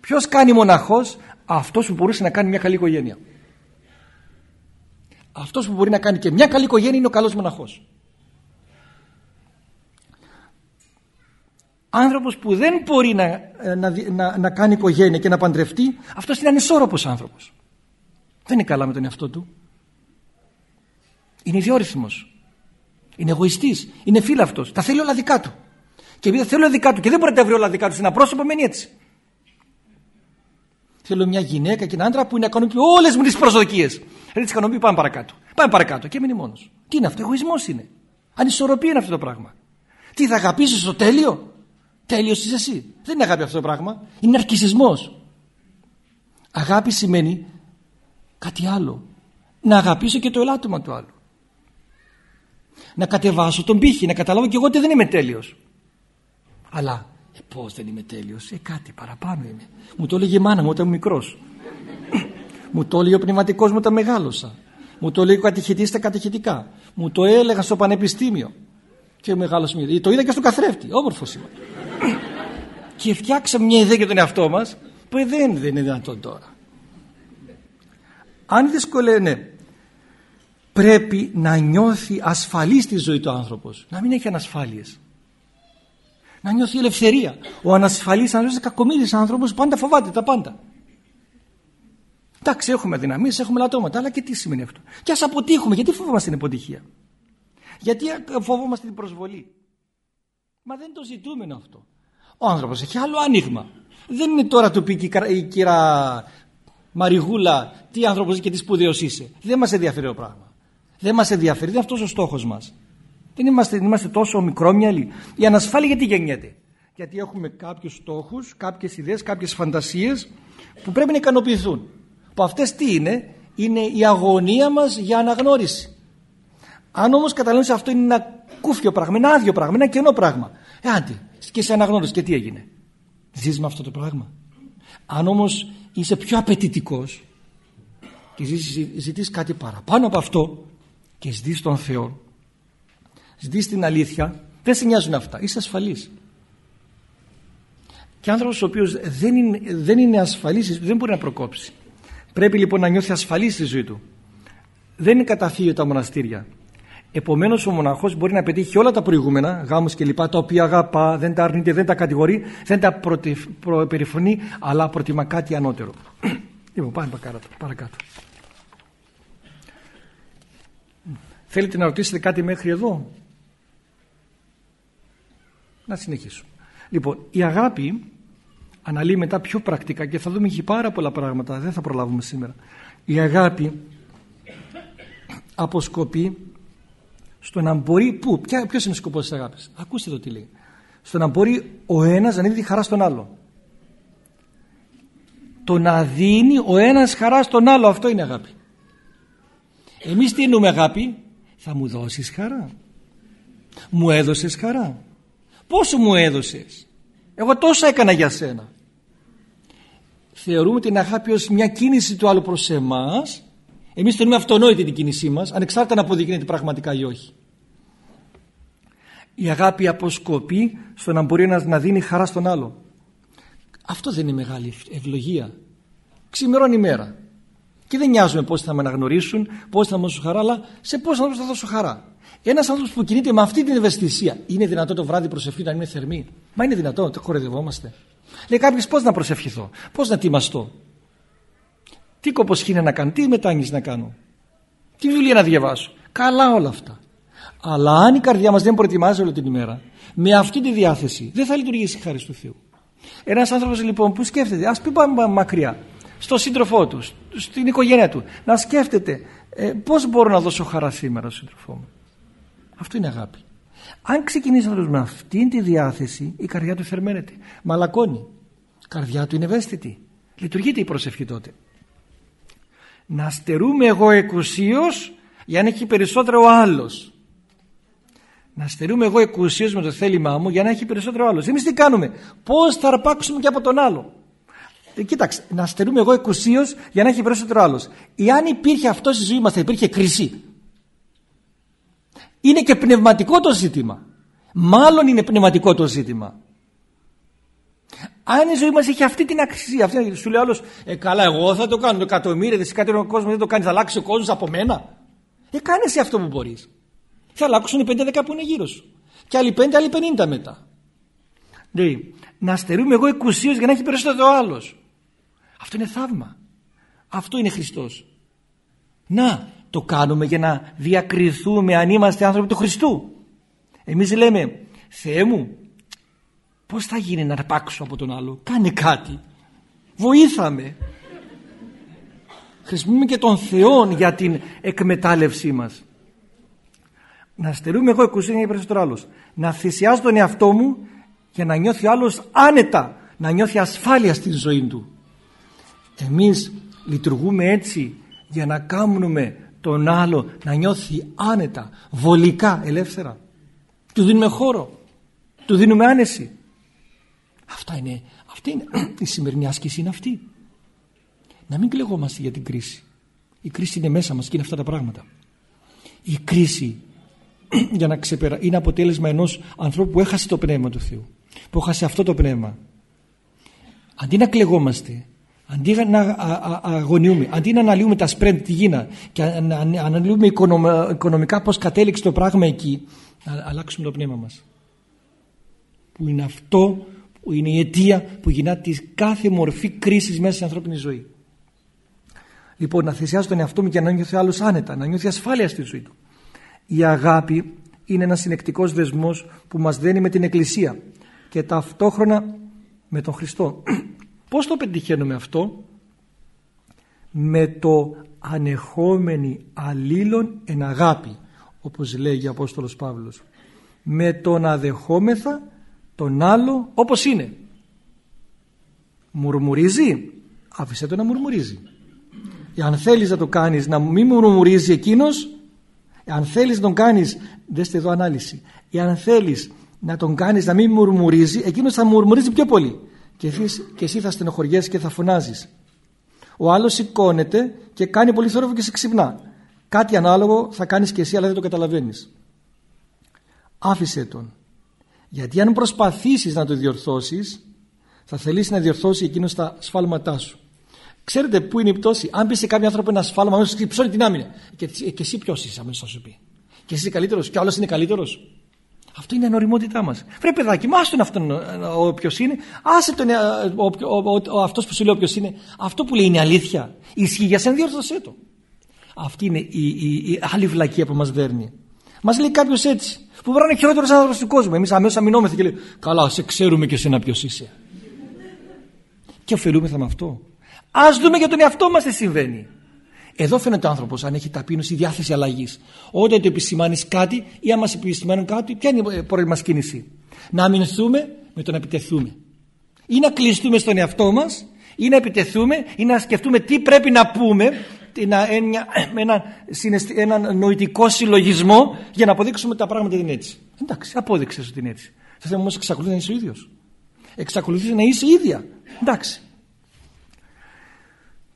Ποιος κάνει μοναχός, αυτός που μπορούσε να κάνει μια καλή οικογένεια. Αυτός που μπορεί να κάνει και μια καλή οικογένεια είναι ο καλός μοναχός. Άνθρωπος που δεν μπορεί να, ε, να, να, να κάνει οικογένεια και να παντρευτεί, αυτός είναι ανισόρροπος άνθρωπος. Δεν είναι καλά με τον εαυτό του. Είναι ιδιόρυθμος. Είναι εγωιστής. Είναι φίλαυτος. Τα θέλει όλα δικά του. Και επειδή θέλει όλα δικά του και δεν μπορεί να τα βρει όλα δικά τους, ένα πρόσωπο μένει έτσι. Θέλω μια γυναίκα και έναν άντρα που να ικανοποιεί όλες μου τις προσδοκίες. Δεν τις ικανοποιεί, πάμε παρακάτω. Πάμε παρακάτω και μείνει μόνος. Τι είναι αυτό, εγωισμός είναι. Ανισορροπία είναι αυτό το πράγμα. Τι θα αγαπήσεις το τέλειο, τέλειος είσαι εσύ. Δεν είναι αγάπη αυτό το πράγμα. Είναι αρκισμό. Αγάπη σημαίνει κάτι άλλο. Να αγαπήσω και το ελάττωμα του άλλου. Να κατεβάσω τον πύχη, να καταλάβω και εγώ ότι δεν είμαι τέλειος. Αλλά ε, πώς δεν είμαι τέλειος, ε, κάτι παραπάνω είμαι. Μου το έλεγε η μάνα μου όταν ήμουν μικρός. μου το έλεγε ο πνευματικός μου όταν μεγάλωσα. Μου το έλεγε ο κατηχητής στα κατηχητικά. Μου το έλεγα στο πανεπιστήμιο. Και μεγάλος μου. Το είδα και στο καθρέφτη. Όμορφος είμαι. *clears throat* και φτιάξαμε μια ιδέα για τον εαυτό μας που δεν, δεν είναι δυνατόν τώρα. Αν δυσκολεύει, πρέπει να νιώθει ασφαλής στη ζωή του άνθρωπος. Να μην έχει ανασφάλειες να νιώθει ελευθερία. Ο ανασφαλής άνθρωπος είναι κακομύρης άνθρωπος πάντα φοβάται τα πάντα. Εντάξει έχουμε δυναμίες, έχουμε λατώματα, αλλά και τι σημαίνει αυτό. Και ας αποτύχουμε, γιατί φοβόμαστε την αποτυχία; Γιατί φοβόμαστε την προσβολή; Μα δεν το ζητούμε αυτό. Ο άνθρωπος έχει άλλο άνοιγμα. Δεν είναι τώρα του πει η κύρα Μαριγούλα τι άνθρωπος και τι σπουδαίος είσαι. Δεν μας ενδιαφέρει το πράγμα. Δεν μας ενδιαφέρει, δεν είναι αυτός ο στόχος μας. Δεν είμαστε, είμαστε τόσο μικρόμυαλοι. Η ανασφάλεια γιατί γεννιέται; Γιατί έχουμε κάποιους στόχους, κάποιες ιδέες, κάποιες φαντασίες που πρέπει να ικανοποιηθούν. Που αυτές τι είναι, είναι η αγωνία μας για αναγνώριση. Αν όμως καταλαβαίνεις αυτό είναι ένα κούφιο πράγμα, ένα άδειο πράγμα, ένα κενό πράγμα. Ε, άντε, και σε αναγνώριση και τι έγινε; Ζεις με αυτό το πράγμα. Αν όμως είσαι πιο απαιτητικός και ζητείς κάτι παραπάνω από αυτό και ζητείς τον Θεό ζητείς την αλήθεια, δεν σε νοιάζουν αυτά. Είσαι ασφαλής. Και άνθρωπος ο οποίος δεν είναι, δεν είναι ασφαλής δεν μπορεί να προκόψει. Πρέπει λοιπόν να νιώθει ασφαλής στη ζωή του. Δεν είναι καταφύγιο τα μοναστήρια. Επομένως ο μοναχός μπορεί να πετύχει όλα τα προηγούμενα, γάμους και λοιπά, τα οποία αγαπά, δεν τα αρνείται, δεν τα κατηγορεί, δεν τα προπεριφωνεί, αλλά προτιμά κάτι ανώτερο. *coughs* λοιπόν, πάμε παρακάτω. παρακάτω. Θέλετε να ρωτήσετε κάτι μέχρι εδώ; Να συνεχίσουμε. Λοιπόν, η αγάπη αναλύει μετά πιο πρακτικά και θα δούμε έχει πάρα πολλά πράγματα, δεν θα προλάβουμε σήμερα. Η αγάπη αποσκοπεί στο να μπορεί, πού, ποιος είναι ο σκοπός της αγάπης; Ακούστε το τι λέει. Στο να μπορεί ο ένας να δίνει τη χαρά στον άλλο. Το να δίνει ο ένας χαρά στον άλλο, αυτό είναι αγάπη. Εμείς τι εννοούμε αγάπη, θα μου δώσεις χαρά. Μου έδωσες χαρά. Πόσο μου έδωσες; Εγώ τόσα έκανα για σένα. Θεωρούμε την αγάπη ως μια κίνηση του άλλου προς εμάς. Εμείς θεωρούμε αυτονόητη την κίνησή μας, ανεξάρτητα να αποδεικνύεται πραγματικά ή όχι. Η αγάπη αποσκοπεί στο να μπορεί ένας να δίνει χαρά στον άλλο. Αυτό δεν είναι μεγάλη ευλογία. Ξημερώνει η μέρα. Και δεν νοιάζουμε πώς θα με αναγνωρίσουν, πώς θα μου δώσουν χαρά, αλλά σε πώς θα μου δώσω χαρά. Ένας άνθρωπος που κινείται με αυτή την ευαισθησία, είναι δυνατό το βράδυ προσευχή να είναι θερμή; Μα είναι δυνατό, το χορεδευόμαστε. Λέει κάποιος πώς να προσευχηθώ, πώς να τιμαστώ. Τι κοποσχήνια να κάνω, τι μετάγγιση να κάνω; Τι βιβλία να διαβάσω; Καλά όλα αυτά. Αλλά αν η καρδιά μας δεν προετοιμάζει όλη την ημέρα, με αυτή τη διάθεση δεν θα λειτουργήσει η χάρη του Θεού. Ένας άνθρωπος λοιπόν που σκέφτεται, ας πει πάμε μακριά, στον σύντροφό του, στην οικογένεια του, να σκέφτεται ε, πώς μπορώ να δώσω χαρά σήμερα στον σύντροφό μου; Αυτό είναι αγάπη. Αν ξεκινήσει να με αυτήν τη διάθεση, η καρδιά του θερμαίνεται. Μαλακώνει. Η καρδιά του είναι ευαίσθητη. Λειτουργείται η προσευχή τότε. Να στερούμε εγώ εκουσίως για να έχει περισσότερο ο άλλος. Να στερούμε εγώ εκουσίως με το θέλημά μου για να έχει περισσότερο ο άλλος. Εμείς τι κάνουμε; Πώς θα αρπάξουμε και από τον άλλο; ε, κοίταξε, να στερούμε εγώ εκουσίως για να έχει περισσότερο άλλος. Εάν υπήρχε αυτό στη ζωή μας, θα υπήρχε κρίση. Είναι και πνευματικό το ζήτημα. Μάλλον είναι πνευματικό το ζήτημα. Αν η ζωή μας έχει αυτή την αξία, αυτή, σου λέει άλλος, ε, καλά, εγώ θα το κάνω. Το εκατομμύριο, εσύ κάτι ο κόσμος δεν το κάνεις, θα αλλάξει ο κόσμος από μένα. Ε, κάνε εσύ αυτό που μπορείς. Θα αλλάξουν οι 5-10 που είναι γύρω σου. Και άλλοι 5, άλλοι 50 μετά. Λέει, να στερούμε εγώ εκουσίως για να έχει περισσότερο ο άλλος. Αυτό είναι θαύμα. Αυτό είναι Χριστός. Να, το κάνουμε για να διακριθούμε αν είμαστε άνθρωποι του Χριστού. Εμείς λέμε, Θεέ μου, Πώς θα γίνει να αρπάξω από τον άλλο; Κάνε κάτι. Βοήθαμε. Χρησιμοποιούμε και τον Θεό για την εκμετάλλευσή μας. Να στερούμε εγώ εκουσία για περισσότερο άλλος. Να θυσιάζω τον εαυτό μου για να νιώθει ο άλλος άνετα. Να νιώθει ασφάλεια στην ζωή του. Εμείς λειτουργούμε έτσι για να κάνουμε τον άλλο να νιώθει άνετα, βολικά, ελεύθερα. Του δίνουμε χώρο. Του δίνουμε άνεση. Αυτά είναι, αυτή είναι, *clears throat* η σημερινή άσκηση είναι αυτή. Να μην κλεγόμαστε για την κρίση. Η κρίση είναι μέσα μας και είναι αυτά τα πράγματα. Η κρίση *clears throat* για να ξεπερα... είναι αποτέλεσμα ενός ανθρώπου που έχασε το πνεύμα του Θεού. Που έχασε αυτό το πνεύμα. Αντί να κλεγόμαστε, αντί να αγωνιούμε, αντί να αναλύουμε τα σπρέντ τι γίνα και να αναλύουμε οικονομικά πώς κατέληξε το πράγμα εκεί, να αλλάξουμε το πνεύμα μας. Που είναι αυτό που είναι η αιτία που γινά της κάθε μορφή κρίσης μέσα στην ανθρώπινη ζωή. Λοιπόν, να θυσιάζω τον εαυτό μου και να νιώθει άλλος άνετα, να νιώθει ασφάλεια στη ζωή του. Η αγάπη είναι ένας συνεκτικός δεσμός που μας δένει με την Εκκλησία και ταυτόχρονα με τον Χριστό. Πώς το πετυχαίνουμε αυτό; Με το ανεχόμενη αλλήλων εν αγάπη, όπως λέγει ο Απόστολος Παύλος. Με το να δεχόμεθα τον άλλο όπως είναι. Μουρμουρίζει, άφησε το να μουρμουρίζει. Αν θέλεις να το κάνεις να μην μουρμουρίζει εκείνος, αν θέλεις να τον κάνεις, δέστε εδώ ανάλυση, αν θέλεις να τον κάνεις να μην μουρμουρίζει, εκείνος θα μουρμουρίζει πιο πολύ. Και εσύ, και εσύ θα στενοχωριέσαι και θα φωνάζεις. Ο άλλος σηκώνεται και κάνει πολύ θόρυβο και σε ξυπνά. Κάτι ανάλογο θα κάνεις και εσύ αλλά δεν το καταλαβαίνεις. Άφησε τον. Γιατί αν προσπαθήσεις να το διορθώσεις θα θελήσεις να διορθώσει εκείνος τα σφάλματά σου. Ξέρετε πού είναι η πτώση; Αν πει σε κάποιον άνθρωπο ένα σφάλμα, αμέσως ψώνει την άμυνα. Και, και εσύ ποιος είσαι, αμέσως θα σου πει. Και εσύ είσαι καλύτερος, και άλλος είναι καλύτερος. Αυτό είναι η ανοριμότητά μας. Βρε παιδάκι, μα τον αυτόν όποιος είναι, άσε τον αυτός που σου λέει όποιος είναι. Αυτό που λέει είναι αλήθεια. Ισχύει για σένα, διόρθωσέ το. Αυτή είναι η, η, η άλλη βλακία που μας δέρνει. Μας λέει κάποιος έτσι. Που μπορεί να είναι χειρότερος άνθρωπος του κόσμου. Εμείς αμέσως αμυνόμαστε και λέει Καλά, σε ξέρουμε και εσένα ποιος είσαι. Και ωφελούμεθα με αυτό. Α δούμε για τον εαυτό μας τι συμβαίνει. Εδώ φαίνεται ο άνθρωπος αν έχει ταπείνωση διάθεση αλλαγής. Όταν του επισημάνεις κάτι ή αν μα επισημάνουν κάτι, ποια είναι η πρώτη μα κίνηση. Να αμυνθούμε με το να επιτεθούμε. Ή να κλειστούμε στον εαυτό μας, ή να επιτεθούμε, ή να σκεφτούμε τι πρέπει να πούμε ένα, ένα, έναν νοητικό συλλογισμό για να αποδείξουμε ότι τα πράγματα είναι έτσι. Εντάξει, απόδειξες ότι είναι έτσι. Θα θέλουμε όμως εξακολουθείς να είσαι ο ίδιος. Εξακολουθείς να είσαι ίδια. Εντάξει.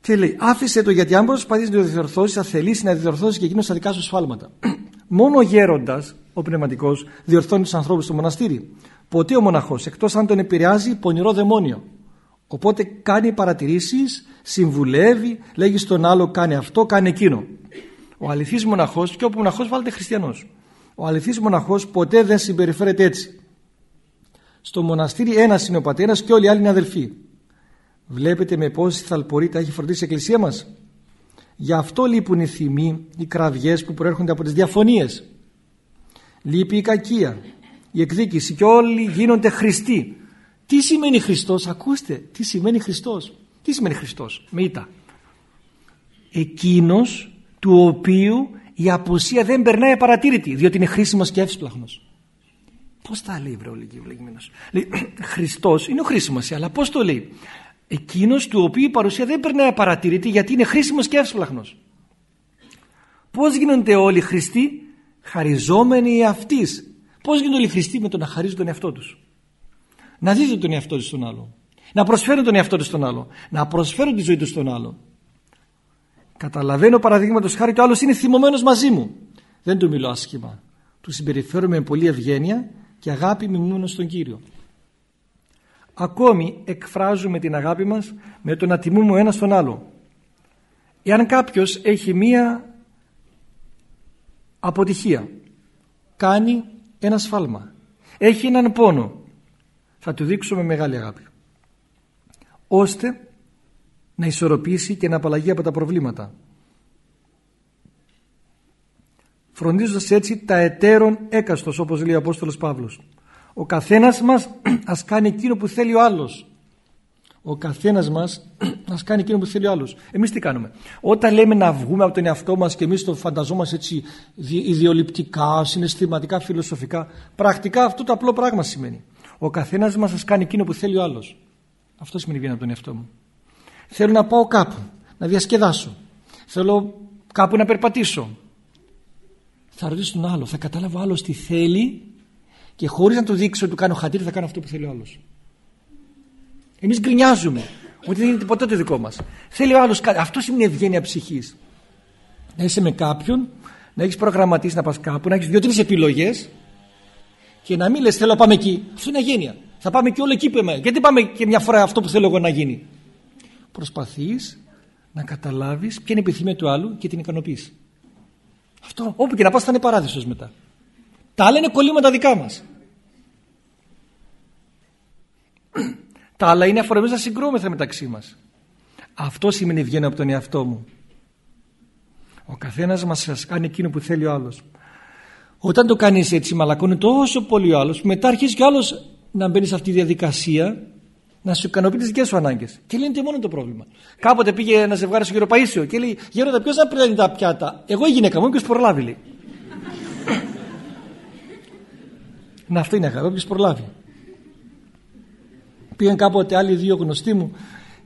Και λέει, άφησε το γιατί αν προσπαθεί να το διορθώσεις, θα θελήσει να διορθώσεις και εκείνος τα δικά σου σφάλματα. *clears throat* Μόνο ο γέροντας, ο πνευματικός, διορθώνει τους ανθρώπους στο μοναστήρι. Ποτέ ο μοναχός, εκτός αν τον επηρεάζει πονηρό δαιμόνιο. Οπότε κάνει παρατηρήσεις, συμβουλεύει, λέγει στον άλλο κάνει αυτό, κάνει εκείνο. Ο αληθής μοναχός, και όπου μοναχός βάλετε χριστιανός. Ο αληθής μοναχός ποτέ δεν συμπεριφέρεται έτσι. Στο μοναστήρι ένας είναι ο πατέρας και όλοι οι άλλοι είναι αδελφοί. Βλέπετε με πόση θαλπορita έχει φροντίσει η Εκκλησία μας. Γι' αυτό λείπουν οι θυμοί, οι κραυγές που προέρχονται από τις διαφωνίες. Λείπει η κακία, η εκδίκηση και όλοι γίνονται χριστοί τι σημαίνει Χριστός, ακούστε, τι σημαίνει Χριστός. Τι σημαίνει Χριστός, με ήττα. Εκείνος του οποίου η απουσία δεν περνάει απαρατήρητη, διότι είναι χρήσιμος και εύσπλαχνος. Πώς τα λέει βρε ο Λέει, *clears throat* Χριστός είναι ο χρήσιμος, αλλά πώς το λέει; Εκείνος του οποίου η παρουσία δεν περνάει απαρατήρητη γιατί είναι χρήσιμος και εύσπλαχνος. Πώς γίνονται όλοι Χριστοί χαριζόμενοι αυτής. Πώς γίνονται όλοι Χριστοί με το να χαρίζουν τον εαυτό τους; Να δείτε τον εαυτό τους στον άλλο. Να προσφέρουν τον εαυτό τους στον άλλο. Να προσφέρουν τη ζωή τους στον άλλο. Καταλαβαίνω παραδείγματος χάρη το άλλος είναι θυμωμένος μαζί μου. Δεν του μιλώ άσχημα. Του συμπεριφέρομαι με πολλή ευγένεια και αγάπη μιμούμενο στον Κύριο. Ακόμη εκφράζουμε την αγάπη μας με το να τιμούμε ο ένας τον άλλο. Εάν κάποιος έχει μία αποτυχία, κάνει ένα σφάλμα, έχει έναν πόνο, θα του δείξουμε μεγάλη αγάπη. Ώστε να ισορροπήσει και να απαλλαγεί από τα προβλήματα. Φροντίζοντας έτσι τα εταίρων έκαστος όπως λέει ο Απόστολος Παύλος. Ο καθένας μας ας κάνει εκείνο που θέλει ο άλλος. Ο καθένας μας ας κάνει εκείνο που θέλει ο άλλος. Εμείς τι κάνουμε; Όταν λέμε να βγούμε από τον εαυτό μας και εμείς το φανταζόμαστε έτσι ιδεολειπτικά, συναισθηματικά, φιλοσοφικά, πρακτικά αυτό το απλό πράγμα σημαίνει. Ο καθένας μας ας κάνει εκείνο που θέλει ο άλλος. Αυτό σημαίνει βγαίνει από τον εαυτό μου. Θέλω να πάω κάπου, να διασκεδάσω. Θέλω κάπου να περπατήσω. Θα ρωτήσω τον άλλο, θα καταλάβω άλλος τι θέλει; Και χωρίς να του δείξω ότι του κάνω χατήρι θα κάνω αυτό που θέλει ο άλλος. Εμείς γκρινιάζουμε ότι δεν είναι ποτέ το δικό μας. Θέλει ο άλλος κάτι. Αυτός σημαίνει ευγένεια ψυχής. Να είσαι με κάποιον, να έχεις προγραμματίσει να πας κάπου, να έχεις δύο-τρεις επιλογές και να μην λες θέλω να πάμε εκεί. Αυτό είναι αγένεια. Θα πάμε και όλο εκεί που είμαι. Γιατί πάμε και μια φορά αυτό που θέλω εγώ να γίνει. Προσπαθείς να καταλάβεις ποια είναι η επιθυμία του άλλου και την ικανοποιείς. Αυτό όπου και να πας θα είναι παράδεισος μετά. Τα άλλα είναι κολλήματα δικά μας. Τα άλλα είναι αφορμές να συγκρούμεθα μεταξύ μας. Αυτό σημαίνει βγαίνω από τον εαυτό μου. Ο καθένας μας σας κάνει εκείνο που θέλει ο άλλος. Όταν το κάνεις έτσι μαλακώνει τόσο πολύ ο άλλος μετά αρχίζει και ο άλλος να μπαίνει σε αυτή τη διαδικασία να σου ικανοποιεί τις δικές σου ανάγκες. Και λύνεται μόνο το πρόβλημα. Κάποτε πήγε ένα ζευγάρι στο Παΐσιο και λέει: Γέροντα, ποιος να παίρνει τα πιάτα; Εγώ η γυναίκα μου, ποιο προλάβει. Λέει. *laughs* να αυτό είναι αγάπη, όποιος προλάβει. Πήγαν κάποτε άλλοι δύο γνωστοί μου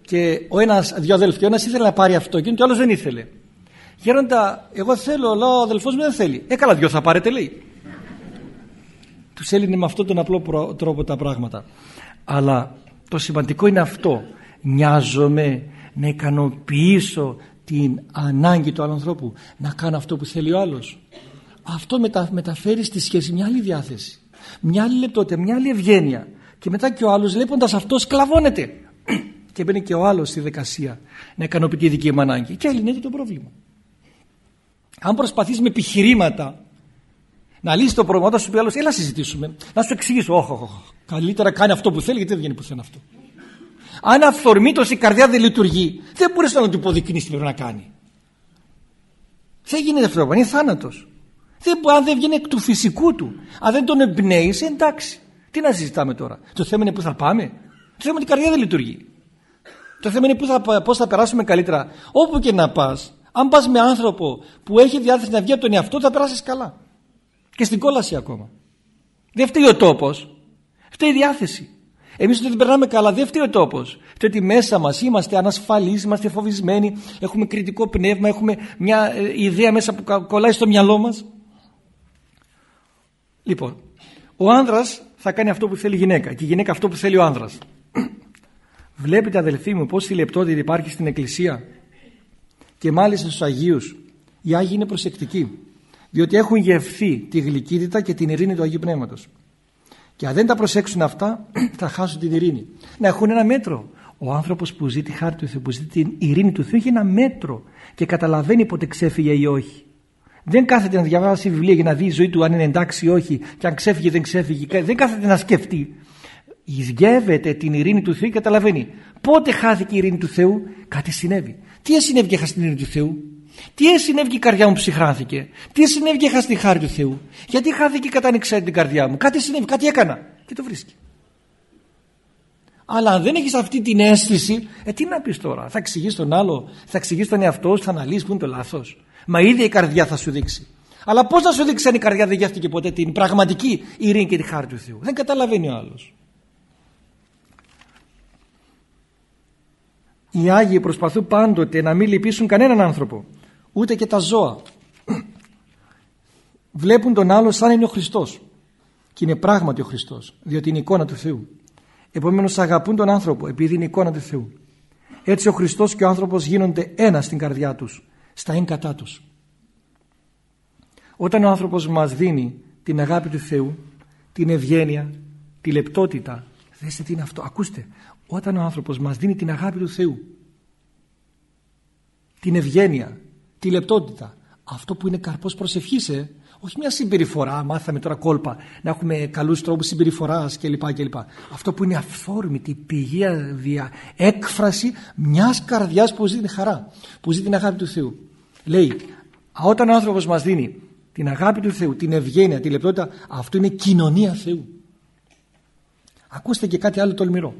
και ο ένας, δύο αδελφοί, ο ένας ήθελε να πάρει αυτό και ο άλλος δεν ήθελε. Γέροντα, εγώ θέλω, αλλά ο αδελφός μου δεν θέλει. Ε, καλά, δυο θα πάρετε, λέει. Τους έλυνε με αυτόν τον απλό τρόπο τα πράγματα. Αλλά το σημαντικό είναι αυτό. Νοιάζομαι να ικανοποιήσω την ανάγκη του άλλου ανθρώπου. Να κάνω αυτό που θέλει ο άλλος. Αυτό μετα, μεταφέρει στη σχέση μια άλλη διάθεση. Μια άλλη λεπτότητα, μια άλλη ευγένεια. Και μετά και ο άλλος βλέποντας αυτός σκλαβώνεται. και μπαίνει και ο άλλος στη δικασία να ικανοποιεί τη δική μου ανάγκη. Και λύνεται το πρόβλημα. Αν προσπαθείς με επιχειρήματα να λύσεις το πρόβλημα, όταν σου πει άλλος, έλα συζητήσουμε, να σου εξηγήσω. Όχι, όχι, καλύτερα κάνει αυτό που θέλει, γιατί δεν βγαίνει πουθενά αυτό. Αν αυθορμήτω η καρδιά δεν λειτουργεί, δεν μπορείς να του υποδεικνύει τι πρέπει να κάνει. Δεν γίνεται αυτό, είναι θάνατος. Δεν, αν δεν βγαίνει εκ του φυσικού του, αν δεν τον εμπνέεις, εντάξει. Τι να συζητάμε τώρα; Το θέμα είναι πού θα πάμε; Το θέμα είναι ότι η καρδιά δεν λειτουργεί. Το θέμα είναι θα, πώς θα περάσουμε καλύτερα. Όπου και να πας, αν πας με άνθρωπο που έχει διάθεση να βγει από τον εαυτό, θα περάσεις καλά. Και στην κόλαση ακόμα. Δεν φταίει ο τόπος. Φταίει η διάθεση. Εμείς δεν την περνάμε καλά, δεν φταίει ο τόπος. Φταίει ότι μέσα μας είμαστε ανασφαλείς, είμαστε φοβισμένοι, έχουμε κριτικό πνεύμα, έχουμε μια ε, ιδέα μέσα που κολλάει στο μυαλό μας. Λοιπόν, ο άνδρας θα κάνει αυτό που θέλει η γυναίκα και η γυναίκα αυτό που θέλει ο άνδρας. Βλέπετε αδελφοί μου πώς η λεπτότητα υπάρχει στην Εκκλησία και μάλιστα στους Αγίους. Οι Άγιοι είναι προσεκτικοί διότι έχουν γευθεί τη γλυκύτητα και την ειρήνη του Αγίου Πνεύματος. Και αν δεν τα προσέξουν αυτά *clears throat* θα χάσουν την ειρήνη. Να έχουν ένα μέτρο. Ο άνθρωπος που ζει τη χάρη του Θεού, που ζει την ειρήνη του Θεού έχει ένα μέτρο και καταλαβαίνει πότε ξέφυγε ή όχι. Δεν κάθεται να διαβάσει βιβλία για να δει η ζωή του αν είναι εντάξει ή όχι και αν ξέφυγε ή δεν ξέφυγε. Δεν κάθεται να σκεφτεί. Γεύεται την ειρήνη του Θεού και καταλαβαίνει. Πότε χάθηκε η ειρήνη του Θεού, κάτι συνέβη. Τι συνέβη και στην ειρήνη του Θεού, τι συνέβη και η καρδιά μου ψυχράθηκε, τι συνέβη και είχα τη χάρη του Θεού, γιατί χάθηκε και κατάνοιξα την καρδιά μου, κάτι συνέβη, κάτι έκανα και το βρίσκει. Αλλά αν δεν έχεις αυτή την αίσθηση, ε, τι να πεις τώρα, θα εξηγείς τον άλλο, θα εξηγείς τον εαυτό σου, θα αναλύσει που είναι το λάθος. Μα ήδη η καρδιά θα σου δείξει. Αλλά πώς θα σου δείξει αν η καρδιά δεν γεύτηκε ποτέ την πραγματική ειρήνη και τη χάρη του Θεού; Δεν καταλαβαίνει ο άλλος. Οι Άγιοι προσπαθούν πάντοτε να μην λυπήσουν κανέναν άνθρωπο, ούτε και τα ζώα. *clears throat* Βλέπουν τον άλλο σαν είναι ο Χριστός και είναι πράγματι ο Χριστός, διότι είναι εικόνα του Θεού. επομένως αγαπούν τον άνθρωπο επειδή είναι εικόνα του Θεού έτσι ο Χριστός και ο άνθρωπος γίνονται ένα στην καρδιά τους στα έγκατά τους. Όταν ο άνθρωπος μας δίνει την αγάπη του Θεού την ευγένεια, τη λεπτότητα δέστε τι είναι αυτό, ακούστε όταν ο άνθρωπος μας δίνει την αγάπη του Θεού την ευγένεια, τη λεπτότητα αυτό που είναι καρπός προσευχής ε, όχι μια συμπεριφορά, μάθαμε τώρα κόλπα, να έχουμε καλούς τρόπους συμπεριφοράς κλπ. κλπ. Αυτό που είναι αυθόρμητη πηγαία δια έκφραση μιας καρδιάς που ζει την χαρά, που ζει την αγάπη του Θεού. Λέει, όταν ο άνθρωπος μας δίνει την αγάπη του Θεού, την ευγένεια, τη λεπτότητα, αυτό είναι κοινωνία Θεού. Ακούστε και κάτι άλλο τολμηρό.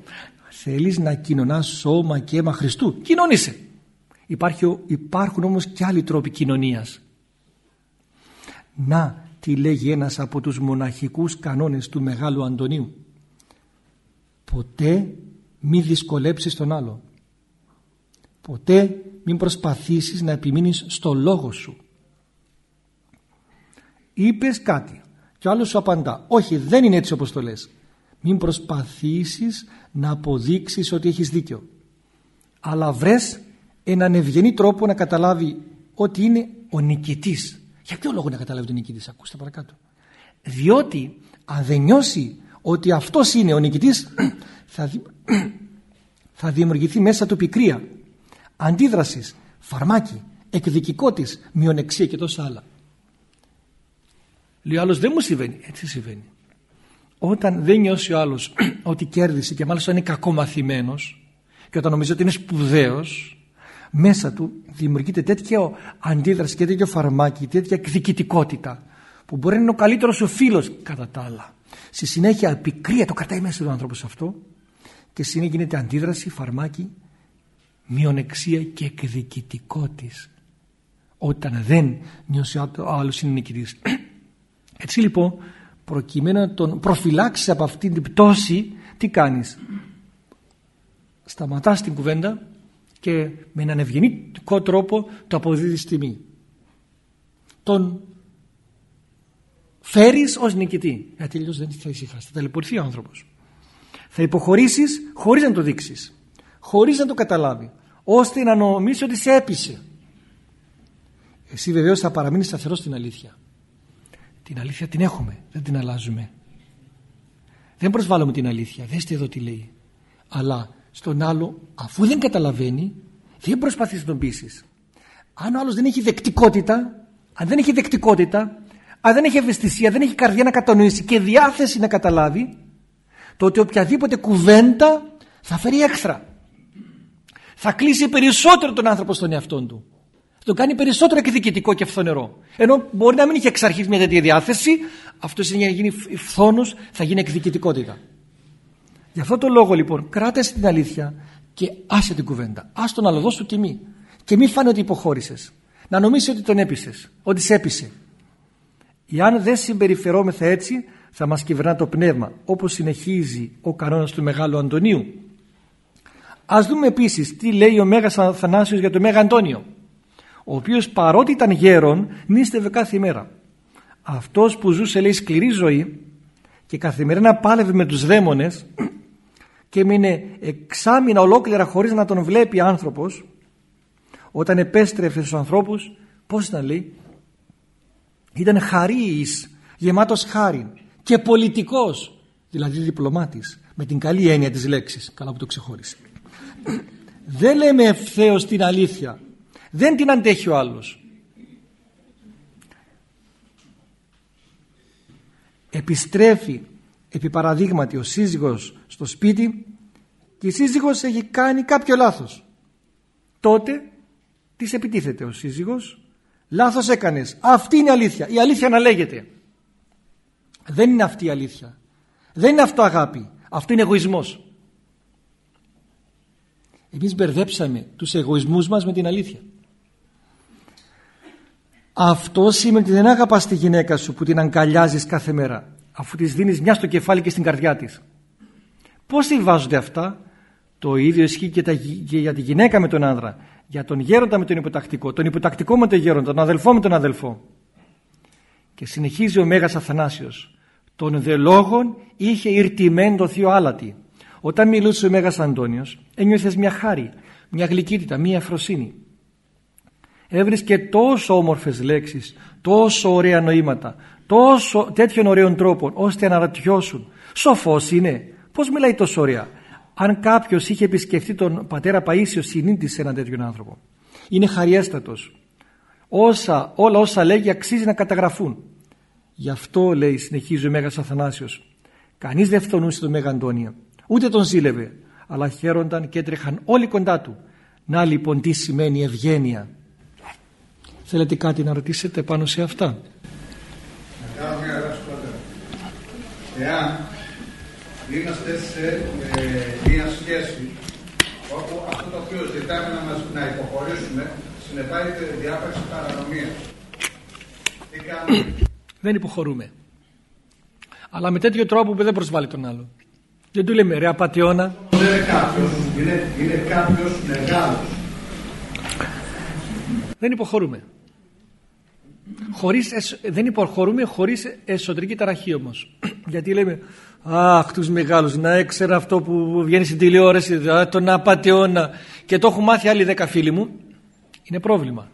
Θέλεις να κοινωνάς σώμα και αίμα Χριστού, κοινωνήσε. Υπάρχει, υπάρχουν όμως και άλλοι τρόποι κοινωνίας. Να τι λέγει ένας από τους μοναχικούς κανόνες του Μεγάλου Αντωνίου. Ποτέ μη δυσκολέψεις τον άλλο. Ποτέ μην προσπαθήσεις να επιμείνεις στο λόγο σου. Είπες κάτι και ο άλλος σου απαντά. Όχι δεν είναι έτσι όπως το λες. Μην προσπαθήσεις να αποδείξεις ότι έχεις δίκιο. Αλλά βρες έναν ευγενή τρόπο να καταλάβει ότι είναι ο νικητής. Για ποιο λόγο να καταλάβει τον νικητής; Ακούστε παρακάτω. Διότι αν δεν νιώσει ότι αυτός είναι ο νικητής *clears throat* θα, *clears throat* θα δημιουργηθεί μέσα του πικρία, αντίδρασης, φαρμάκι, εκδικικότης, μειονεξία και τόσα άλλα. Λέει ο άλλος δεν μου συμβαίνει. Έτσι συμβαίνει; Όταν δεν νιώσει ο άλλος *clears throat* ότι κέρδισε και μάλιστα είναι κακομαθημένος και όταν νομίζει ότι είναι σπουδαίος μέσα του δημιουργείται τέτοια αντίδραση και τέτοιο φαρμάκι, τέτοια εκδικητικότητα που μπορεί να είναι ο καλύτερος ο φίλος κατά τα άλλα. Στη συνέχεια πικρία το κρατάει μέσα του άνθρωπος αυτό και συνέχεια γίνεται αντίδραση, φαρμάκι, μειονεξία και εκδικητικότης όταν δεν νιώσει ο άλλος είναι νικητής. *clears throat* Έτσι λοιπόν προκειμένου να τον προφυλάξεις από αυτήν την πτώση τι κάνεις; Σταματάς την κουβέντα και με έναν ευγενικό τρόπο το αποδίδεις τιμή. Τον φέρεις ως νικητή. Γιατί αλλιώς δεν θα ησυχάσει. Θα ταλαιπωρηθεί ο άνθρωπος. Θα υποχωρήσεις χωρίς να το δείξεις. Χωρίς να το καταλάβει. Ώστε να νομίσει ότι σε έπεισε. Εσύ βεβαίως θα παραμείνεις σταθερός στην αλήθεια. Την αλήθεια την έχουμε. Δεν την αλλάζουμε. Δεν προσβάλλουμε την αλήθεια. Δέστε εδώ τι λέει. Αλλά στον άλλο αφού δεν καταλαβαίνει δεν προσπαθείς να τον πείσεις. Αν ο άλλος δεν έχει δεκτικότητα, αν δεν έχει δεκτικότητα, αν δεν έχει ευαισθησία, δεν έχει καρδιά να κατανοήσει και διάθεση να καταλάβει, τότε οποιαδήποτε κουβέντα θα φέρει έξτρα. Θα κλείσει περισσότερο τον άνθρωπο στον εαυτό του. Θα τον κάνει περισσότερο εκδικητικό και φθονερό. Ενώ μπορεί να μην είχε εξ αρχής μια τέτοια διάθεση, αυτός είναι να γίνει φθόνος, θα γίνει εκδικητικότητα. Γι' αυτό το λόγο λοιπόν κράτησε την αλήθεια και άσε την κουβέντα. Ας τον άλλο, δώσ' του τιμή. Και μη φάνε ότι υποχώρησες. Να νομίσεις ότι τον έπεισες, ότι σε έπεισε. Εάν δεν συμπεριφερόμεθα έτσι θα μας κυβερνά το πνεύμα όπως συνεχίζει ο κανόνας του Μεγάλου Αντωνίου. Ας δούμε επίσης τι λέει ο Μέγας Αθανάσιος για τον Μέγα Αντώνιο ο οποίος παρότι ήταν γέρον νίστευε κάθε ημέρα. Αυτός που ζούσε λέει σκληρή ζωή και καθημερινά πάλευε με τους δαίμονες και μείνε εξάμεινα ολόκληρα χωρίς να τον βλέπει άνθρωπος όταν επέστρεφε στους ανθρώπους πώς ήταν λέει; Ήταν χαρίης γεμάτος χάρη και πολιτικός δηλαδή διπλωμάτης με την καλή έννοια της λέξης. Καλά που το ξεχώρισε. Δεν λέμε ευθέως την αλήθεια. Δεν την αντέχει ο άλλος. Επιστρέφει επί παραδείγματι ο σύζυγος στο σπίτι και η σύζυγος έχει κάνει κάποιο λάθος. Τότε της επιτίθεται ο σύζυγος λάθος έκανες. Αυτή είναι η αλήθεια. Η αλήθεια να λέγεται. Δεν είναι αυτή η αλήθεια. Δεν είναι αυτό αγάπη. Αυτό είναι εγωισμός. Εμείς μπερδέψαμε τους εγωισμούς μας με την αλήθεια. Αυτό σημαίνει ότι δεν αγαπάς τη γυναίκα σου που την αγκαλιάζεις κάθε μέρα αφού της δίνεις μια στο κεφάλι και στην καρδιά της. Πώς συμβάζονται αυτά; Το ίδιο ισχύει και, για τη γυναίκα με τον άνδρα. Για τον γέροντα με τον υποτακτικό. Τον υποτακτικό με τον γέροντα. Τον αδελφό με τον αδελφό. Και συνεχίζει ο Μέγας Αθανάσιος. Τον δε λόγων είχε ηρτημένο το θείο άλατη. Όταν μιλούσε ο Μέγας Αντώνιος ένιωθες μια χάρη, μια γλυκύτητα, μια αφροσύνη. Έβρισκε τόσο όμορφες λέξεις, τόσο ωραία νοήματα, τόσο τέτοιων ωραίων τρόπων ώστε να αναρωτιώσουν. Σοφός είναι. Πώς μιλάει τόσο ωραία. Αν κάποιος είχε επισκεφτεί τον πατέρα Παΐσιο συνήντησε έναν τέτοιον άνθρωπο. Είναι χαριέστατος. Όσα, όλα όσα λέγει αξίζει να καταγραφούν. Γι' αυτό λέει συνεχίζει ο Μέγας Αθανάσιος. Κανείς δεν φθονούσε τον Μέγα Αντώνια. Ούτε τον ζήλευε. Αλλά χαίρονταν και έτρεχαν όλοι κοντά του. Να λοιπόν τι σημαίνει ευγένεια. Θέλετε κάτι να ρωτήσετε πάνω σε αυτά; Να κάνω μια ερώτηση Εάν είμαστε σε ε, μια σχέση όπου αυτό το οποίο ζητάμε να μας να υποχωρήσουμε συνεπάγεται διάπραξη παρανομίας. Τι κάνουμε; Δεν υποχωρούμε. Αλλά με τέτοιο τρόπο που δεν προσβάλλει τον άλλο. Δεν του λέμε ρε απαταιώνα. Δεν είναι κάποιος, είναι, είναι κάποιος μεγάλος. Δεν υποχωρούμε. Χωρίς, δεν υποχωρούμε χωρίς εσωτερική ταραχή όμως. *clears throat* Γιατί λέμε Αχ, τους μεγάλους, να έξερα αυτό που βγαίνει στην τηλεόραση, τον απαταιώνα και το έχουν μάθει άλλοι δέκα φίλοι μου, είναι πρόβλημα.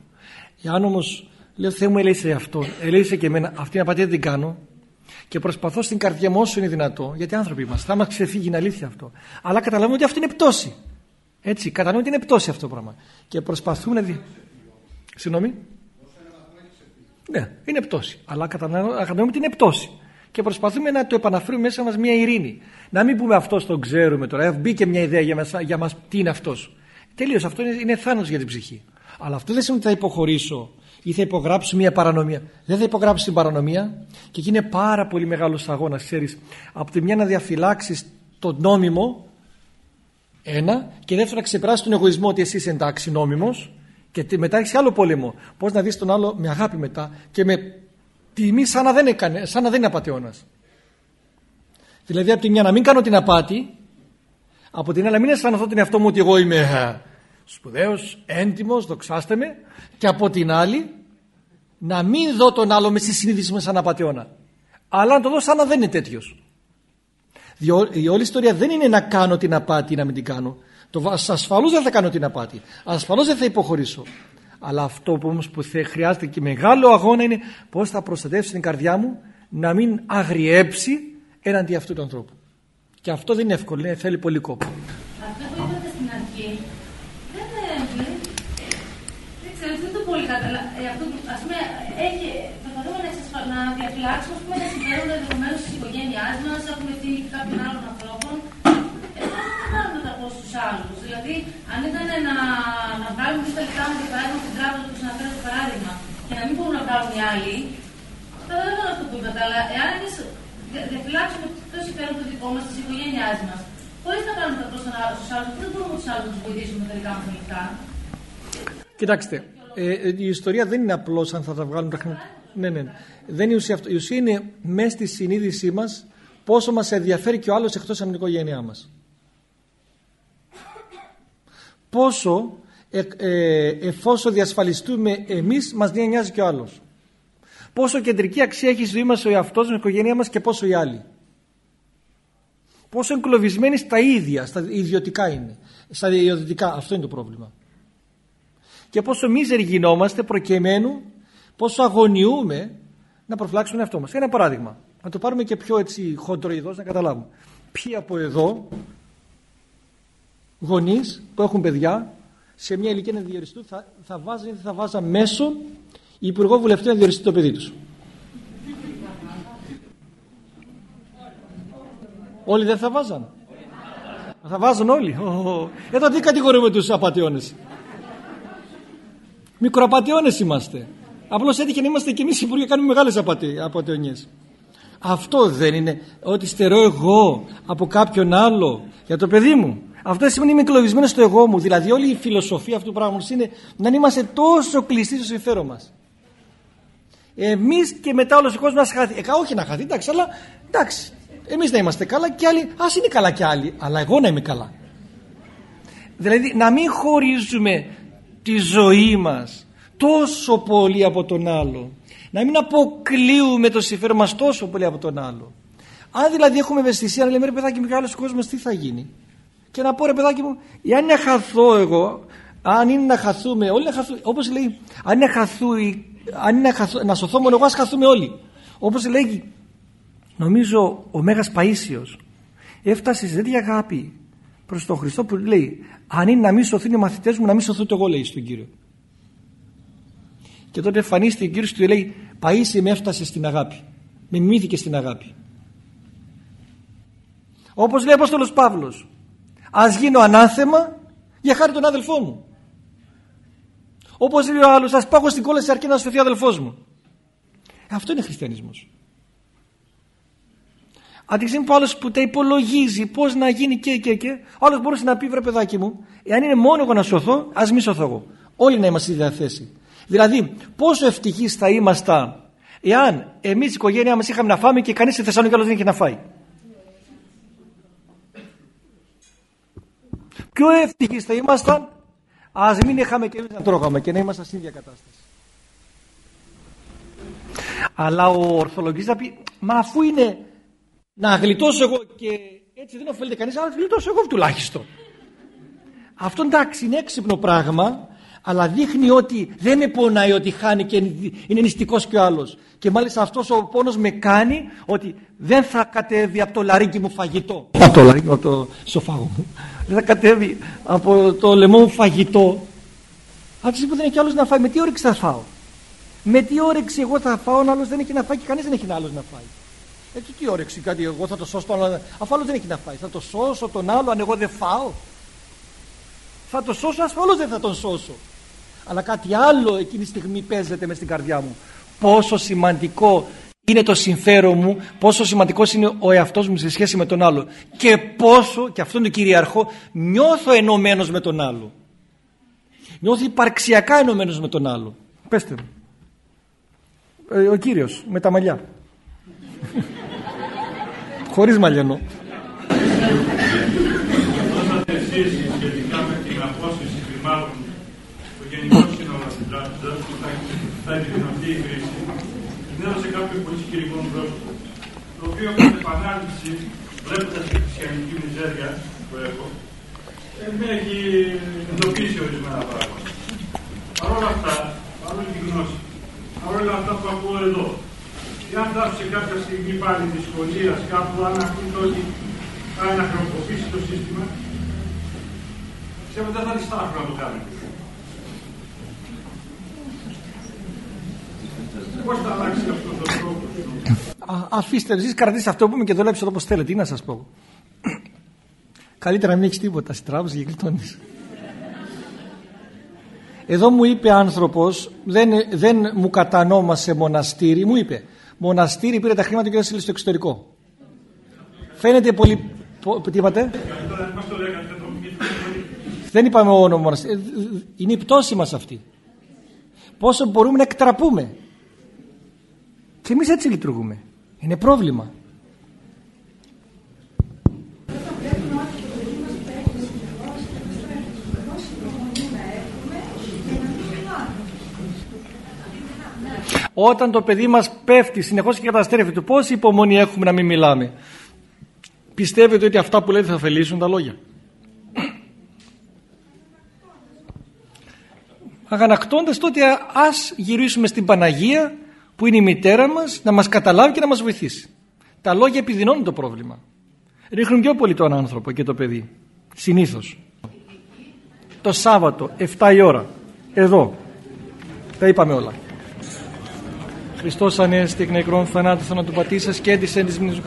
Εάν όμως λέω Θεέ μου ελέησε αυτό, ελέησε και εμένα, αυτή την απατία δεν την κάνω και προσπαθώ στην καρδιά μου όσο είναι δυνατό, γιατί άνθρωποι είμαστε, θα μα ξεφύγει, είναι αλήθεια αυτό. Αλλά καταλαβαίνω ότι αυτό είναι πτώση. Έτσι, καταλαβαίνω ότι είναι πτώση αυτό το πράγμα. Και προσπαθούμε να. Δι... Συγγνώμη. Ναι, είναι πτώση. Αλλά καταλαβαίνουμε ότι είναι πτώση και προσπαθούμε να το επαναφέρουμε μέσα μας μια ειρήνη. Να μην πούμε αυτός τον ξέρουμε τώρα. Μπήκε μια ιδέα για μας, για μας τι είναι αυτός. Τελείως αυτό είναι, είναι θάνατος για την ψυχή. Αλλά αυτό δεν σημαίνει ότι θα υποχωρήσω ή θα υπογράψω μια παρανομία. Δεν θα υπογράψω την παρανομία και εκεί είναι πάρα πολύ μεγάλος αγώνας, ξέρεις. Από τη μια να διαφυλάξεις το νόμιμο, ένα, και δεύτερο να ξεπεράσει τον εγωισμό ότι εσύ είσαι εντάξει νόμιμος και μετά έχεις άλλο πόλεμο. Πώς να δεις τον άλλο με αγάπη μετά και με τιμή σαν να δεν, έκανε, σαν να δεν είναι απαταιώνας. Δηλαδή από τη μια να μην κάνω την απάτη, από την άλλη να μην αισθανθώ την εαυτό μου ότι εγώ είμαι ε, σπουδαίος, έντιμος, δοξάστε με και από την άλλη να μην δω τον άλλο μες στη συνείδηση με σαν απαταιώνα αλλά να το δω σαν να δεν είναι τέτοιος. Η όλη ιστορία δεν είναι να κάνω την απάτη ή να μην την κάνω. Το ασφαλώς δεν θα κάνω την απάτη. Ασφαλώς δεν θα υποχωρήσω. Αλλά αυτό που όμως που χρειάζεται και μεγάλο αγώνα είναι πώς θα προστατεύσει την καρδιά μου να μην αγριέψει έναντι αυτού του ανθρώπου. Και αυτό δεν είναι εύκολο, είναι, θέλει πολύ κόπο. Αυτό που είπατε στην αρχή δεν, δεν ξέρω, δεν το πολύ κατάλαβα. Ε, αυτό που ας πούμε έχει, προσπαθούμε να, εξασφα... να διαφυλάξουμε πούμε, τα συμφέροντα ενδεχομένως της οικογένειάς μας, έχουμε ευθύνη κάποιων άλλων ανθρώπων. Ε, δεν θα κάνουμε τα πώ του άλλου. Δηλαδή, αν ήταν να, να βγάλουμε τα λεφτά μα για παράδειγμα στην τράπεζα, που αναφέρω το παράδειγμα, και να μην μπορούν να βγάλουν οι άλλοι, θα δεν αυτό που είπατε. Αλλά εάν εμείς διαφυλάξουμε το συμφέρον το δικό μας, τη οικογένειάς μας, χωρίς να κάνουμε τα πρόσωπα στου άλλους, δεν μπορούμε τους άλλους να τους βοηθήσουμε με τα δικά μας λεφτά. Κοιτάξτε, ε, ε, η ιστορία δεν είναι απλώς αν θα τα βγάλουν τα χρήματα. Ναι, ναι. Δεν είναι ουσία αυτό. Η ουσία είναι μέσα στη συνείδησή μας πόσο μας ενδιαφέρει και ο άλλος εκτός από την οικογένειά μας πόσο ε, ε, εφόσον διασφαλιστούμε εμείς μας νοιάζει και ο άλλος. Πόσο κεντρική αξία έχει η ζωή μας ο εαυτός μας, η οικογένειά μας και πόσο οι άλλοι. Πόσο εγκλωβισμένοι στα ίδια, στα ιδιωτικά είναι. Στα ιδιωτικά, αυτό είναι το πρόβλημα. Και πόσο μίζεροι γινόμαστε προκειμένου, πόσο αγωνιούμε να προφυλάξουμε τον εαυτό μας. Ένα παράδειγμα, να το πάρουμε και πιο έτσι χοντροειδώς να καταλάβουμε. Ποιοι από εδώ γονείς που έχουν παιδιά σε μια ηλικία να διοριστούν θα, θα βάζουν θα βάζαν μέσω υπουργό βουλευτή να διοριστεί το παιδί τους. Όλοι δεν θα βάζαν. Θα βάζουν όλοι. Εδώ τι κατηγορούμε τους απαταιώνες; Μικροαπαταιώνες είμαστε. Απλώς έτυχε να είμαστε και εμείς υπουργοί κάνουμε μεγάλες απαταιωνιές. Αυτό δεν είναι ότι στερώ εγώ από κάποιον άλλο για το παιδί μου. Αυτό σημαίνει είμαι εκλογισμένος στο εγώ μου. Δηλαδή όλη η φιλοσοφία αυτού του πράγματος είναι να είμαστε τόσο κλειστοί στο συμφέρον μας. Εμείς και μετά όλος ο κόσμος να χαθεί. Ε, όχι να χαθεί, εντάξει, αλλά εντάξει. Εμείς να είμαστε καλά και άλλοι, ας είναι καλά και άλλοι, αλλά εγώ να είμαι καλά. Δηλαδή να μην χωρίζουμε τη ζωή μας τόσο πολύ από τον άλλο. Να μην αποκλείουμε το συμφέρον μας τόσο πολύ από τον άλλο. Αν δηλαδή έχουμε ευαισθησία να λέμε ρε παιδάκι μεγάλος κόσμος, τι θα γίνει; Και να πω ρε παιδάκι μου, αν να χαθώ εγώ, αν είναι να χαθούμε, όλοι να χαθούμε, όπως λέει, αν είναι, χαθού, αν είναι να, χαθού, να σωθώ μόνο εγώ, ας χαθούμε όλοι. Όπως λέει, νομίζω ο Μέγας Παΐσιος έφτασε σε τέτοια αγάπη προς τον Χριστό που λέει, αν είναι να μην σωθούν οι μαθητές μου, να μην σωθούν εγώ, λέει στον Κύριο. Και τότε εμφανίστηκε ο Κύριος και του λέει, Παΐσι με έφτασε στην αγάπη. Με μύθηκε στην αγάπη. Όπως λέει ο Απόστολος Παύλος, ας γίνω ανάθεμα για χάρη τον αδελφό μου. Όπως λέει ο άλλος, ας πάω στην κόλαση αρκεί να σωθεί ο αδελφός μου. Αυτό είναι χριστιανισμός. Αντί που άλλος που τα υπολογίζει πώς να γίνει και και και, ο άλλος μπορούσε να πει βρε παιδάκι μου, εάν είναι μόνο εγώ να σωθώ, ας μη σωθώ εγώ. Όλοι να είμαστε στη διαθέση. Δηλαδή, πόσο ευτυχείς θα ήμασταν εάν εμείς η οικογένειά μας είχαμε να φάμε και κανείς στη Θεσσαλονίκη άλλος δεν είχε να φάει. Πιο ευτυχείς θα ήμασταν ας μην είχαμε και εμείς να τρώγαμε και να ήμασταν στην ίδια κατάσταση. Αλλά ο Ορθολογής θα πει, μα αφού είναι να γλιτώσω εγώ και έτσι δεν ωφελείται κανείς, αλλά γλιτώσω εγώ τουλάχιστον. Αυτό εντάξει είναι έξυπνο πράγμα, αλλά δείχνει ότι δεν με πονάει ότι χάνει και είναι νηστικός και ο άλλος. Και μάλιστα αυτός ο πόνος με κάνει ότι δεν θα κατέβει από το λαρίκι μου φαγητό. Από το λαρίκι, από το σοφάγο μου. Δεν θα κατέβει από το λαιμό μου φαγητό. Από που δεν έχει άλλος να φάει, με τι όρεξη θα φάω; Με τι όρεξη εγώ θα φάω, ο άλλος δεν έχει να φάει και κανείς δεν έχει άλλος να φάει; Έτσι τι όρεξη, κάτι εγώ θα το σώσω τον άλλο, αφού άλλος δεν έχει να φάει. Θα το σώσω τον άλλο αν εγώ δεν φάω; Θα το σώσω, ασφαλώς δεν θα τον σώσω αλλά κάτι άλλο εκείνη τη στιγμή παίζεται μες στην καρδιά μου πόσο σημαντικό είναι το συμφέρον μου πόσο σημαντικός είναι ο εαυτός μου σε σχέση με τον άλλο. Και πόσο, και αυτό είναι το κυριαρχό νιώθω ενωμένος με τον άλλο. Νιώθω υπαρξιακά ενωμένος με τον άλλο. Πέστε μου. Ε, ο Κύριος με τα μαλλιά. *laughs* Χωρίς μαλλιανό εσείς σχετικά με την απόσταση χρημάτων γενικό σύνολο τη τράπεζα που θα επιδεινωθεί η κρίση, την έδωσε κάποιο πολύ συγκεκριμένο πρόσωπο, το οποίο κατά επανάληψη, βλέποντας τη χριστιανική μιζέρια που έχω, με έχει εντοπίσει ορισμένα πράγματα. Παρ' όλα αυτά, παρόλη τη γνώση, παρόλα αυτά που ακούω εδώ, αν φτάσω σε κάποια στιγμή πάλι δυσκολία κάπου, αν ακούτε ότι πάει να χρεοκοπήσει το σύστημα, ξέρετε δεν θα διστάσω να το κάνετε. αφήστε εσείς κρατήστε αυτό που είμαι και δουλέψτε όπως θέλετε. Τι να σας πω. Καλύτερα να μην έχεις τίποτα στην τράπεζα και γλιτώνεις. Εδώ μου είπε άνθρωπος, δεν, δεν μου κατανόμασε μοναστήρι, μου είπε μοναστήρι πήρε τα χρήματα και δεν στο εξωτερικό. Φαίνεται πολύ... Τι είπατε; Δεν είπαμε μόνο μοναστήρι. Ε, είναι η πτώση μας αυτή. Πόσο μπορούμε να εκτραπούμε. Και εμείς έτσι λειτουργούμε. Είναι πρόβλημα. Όταν το παιδί μας πέφτει συνεχώς και καταστρέφεται πόση υπομονή έχουμε να μην μιλάμε; Πιστεύετε ότι αυτά που λέτε θα ωφελήσουν τα λόγια; Αγανακτώντας τότε ας γυρίσουμε στην Παναγία που είναι η μητέρα μας να μας καταλάβει και να μας βοηθήσει. Τα λόγια επιδεινώνουν το πρόβλημα. Ρίχνουν πιο πολύ τον άνθρωπο και το παιδί. Συνήθως. Το Σάββατο 7 η ώρα. Εδώ. Τα είπαμε όλα. Χριστός ανέστη εκ νεκρών θανάτου του πατήσας και έντυσεν της μνήμης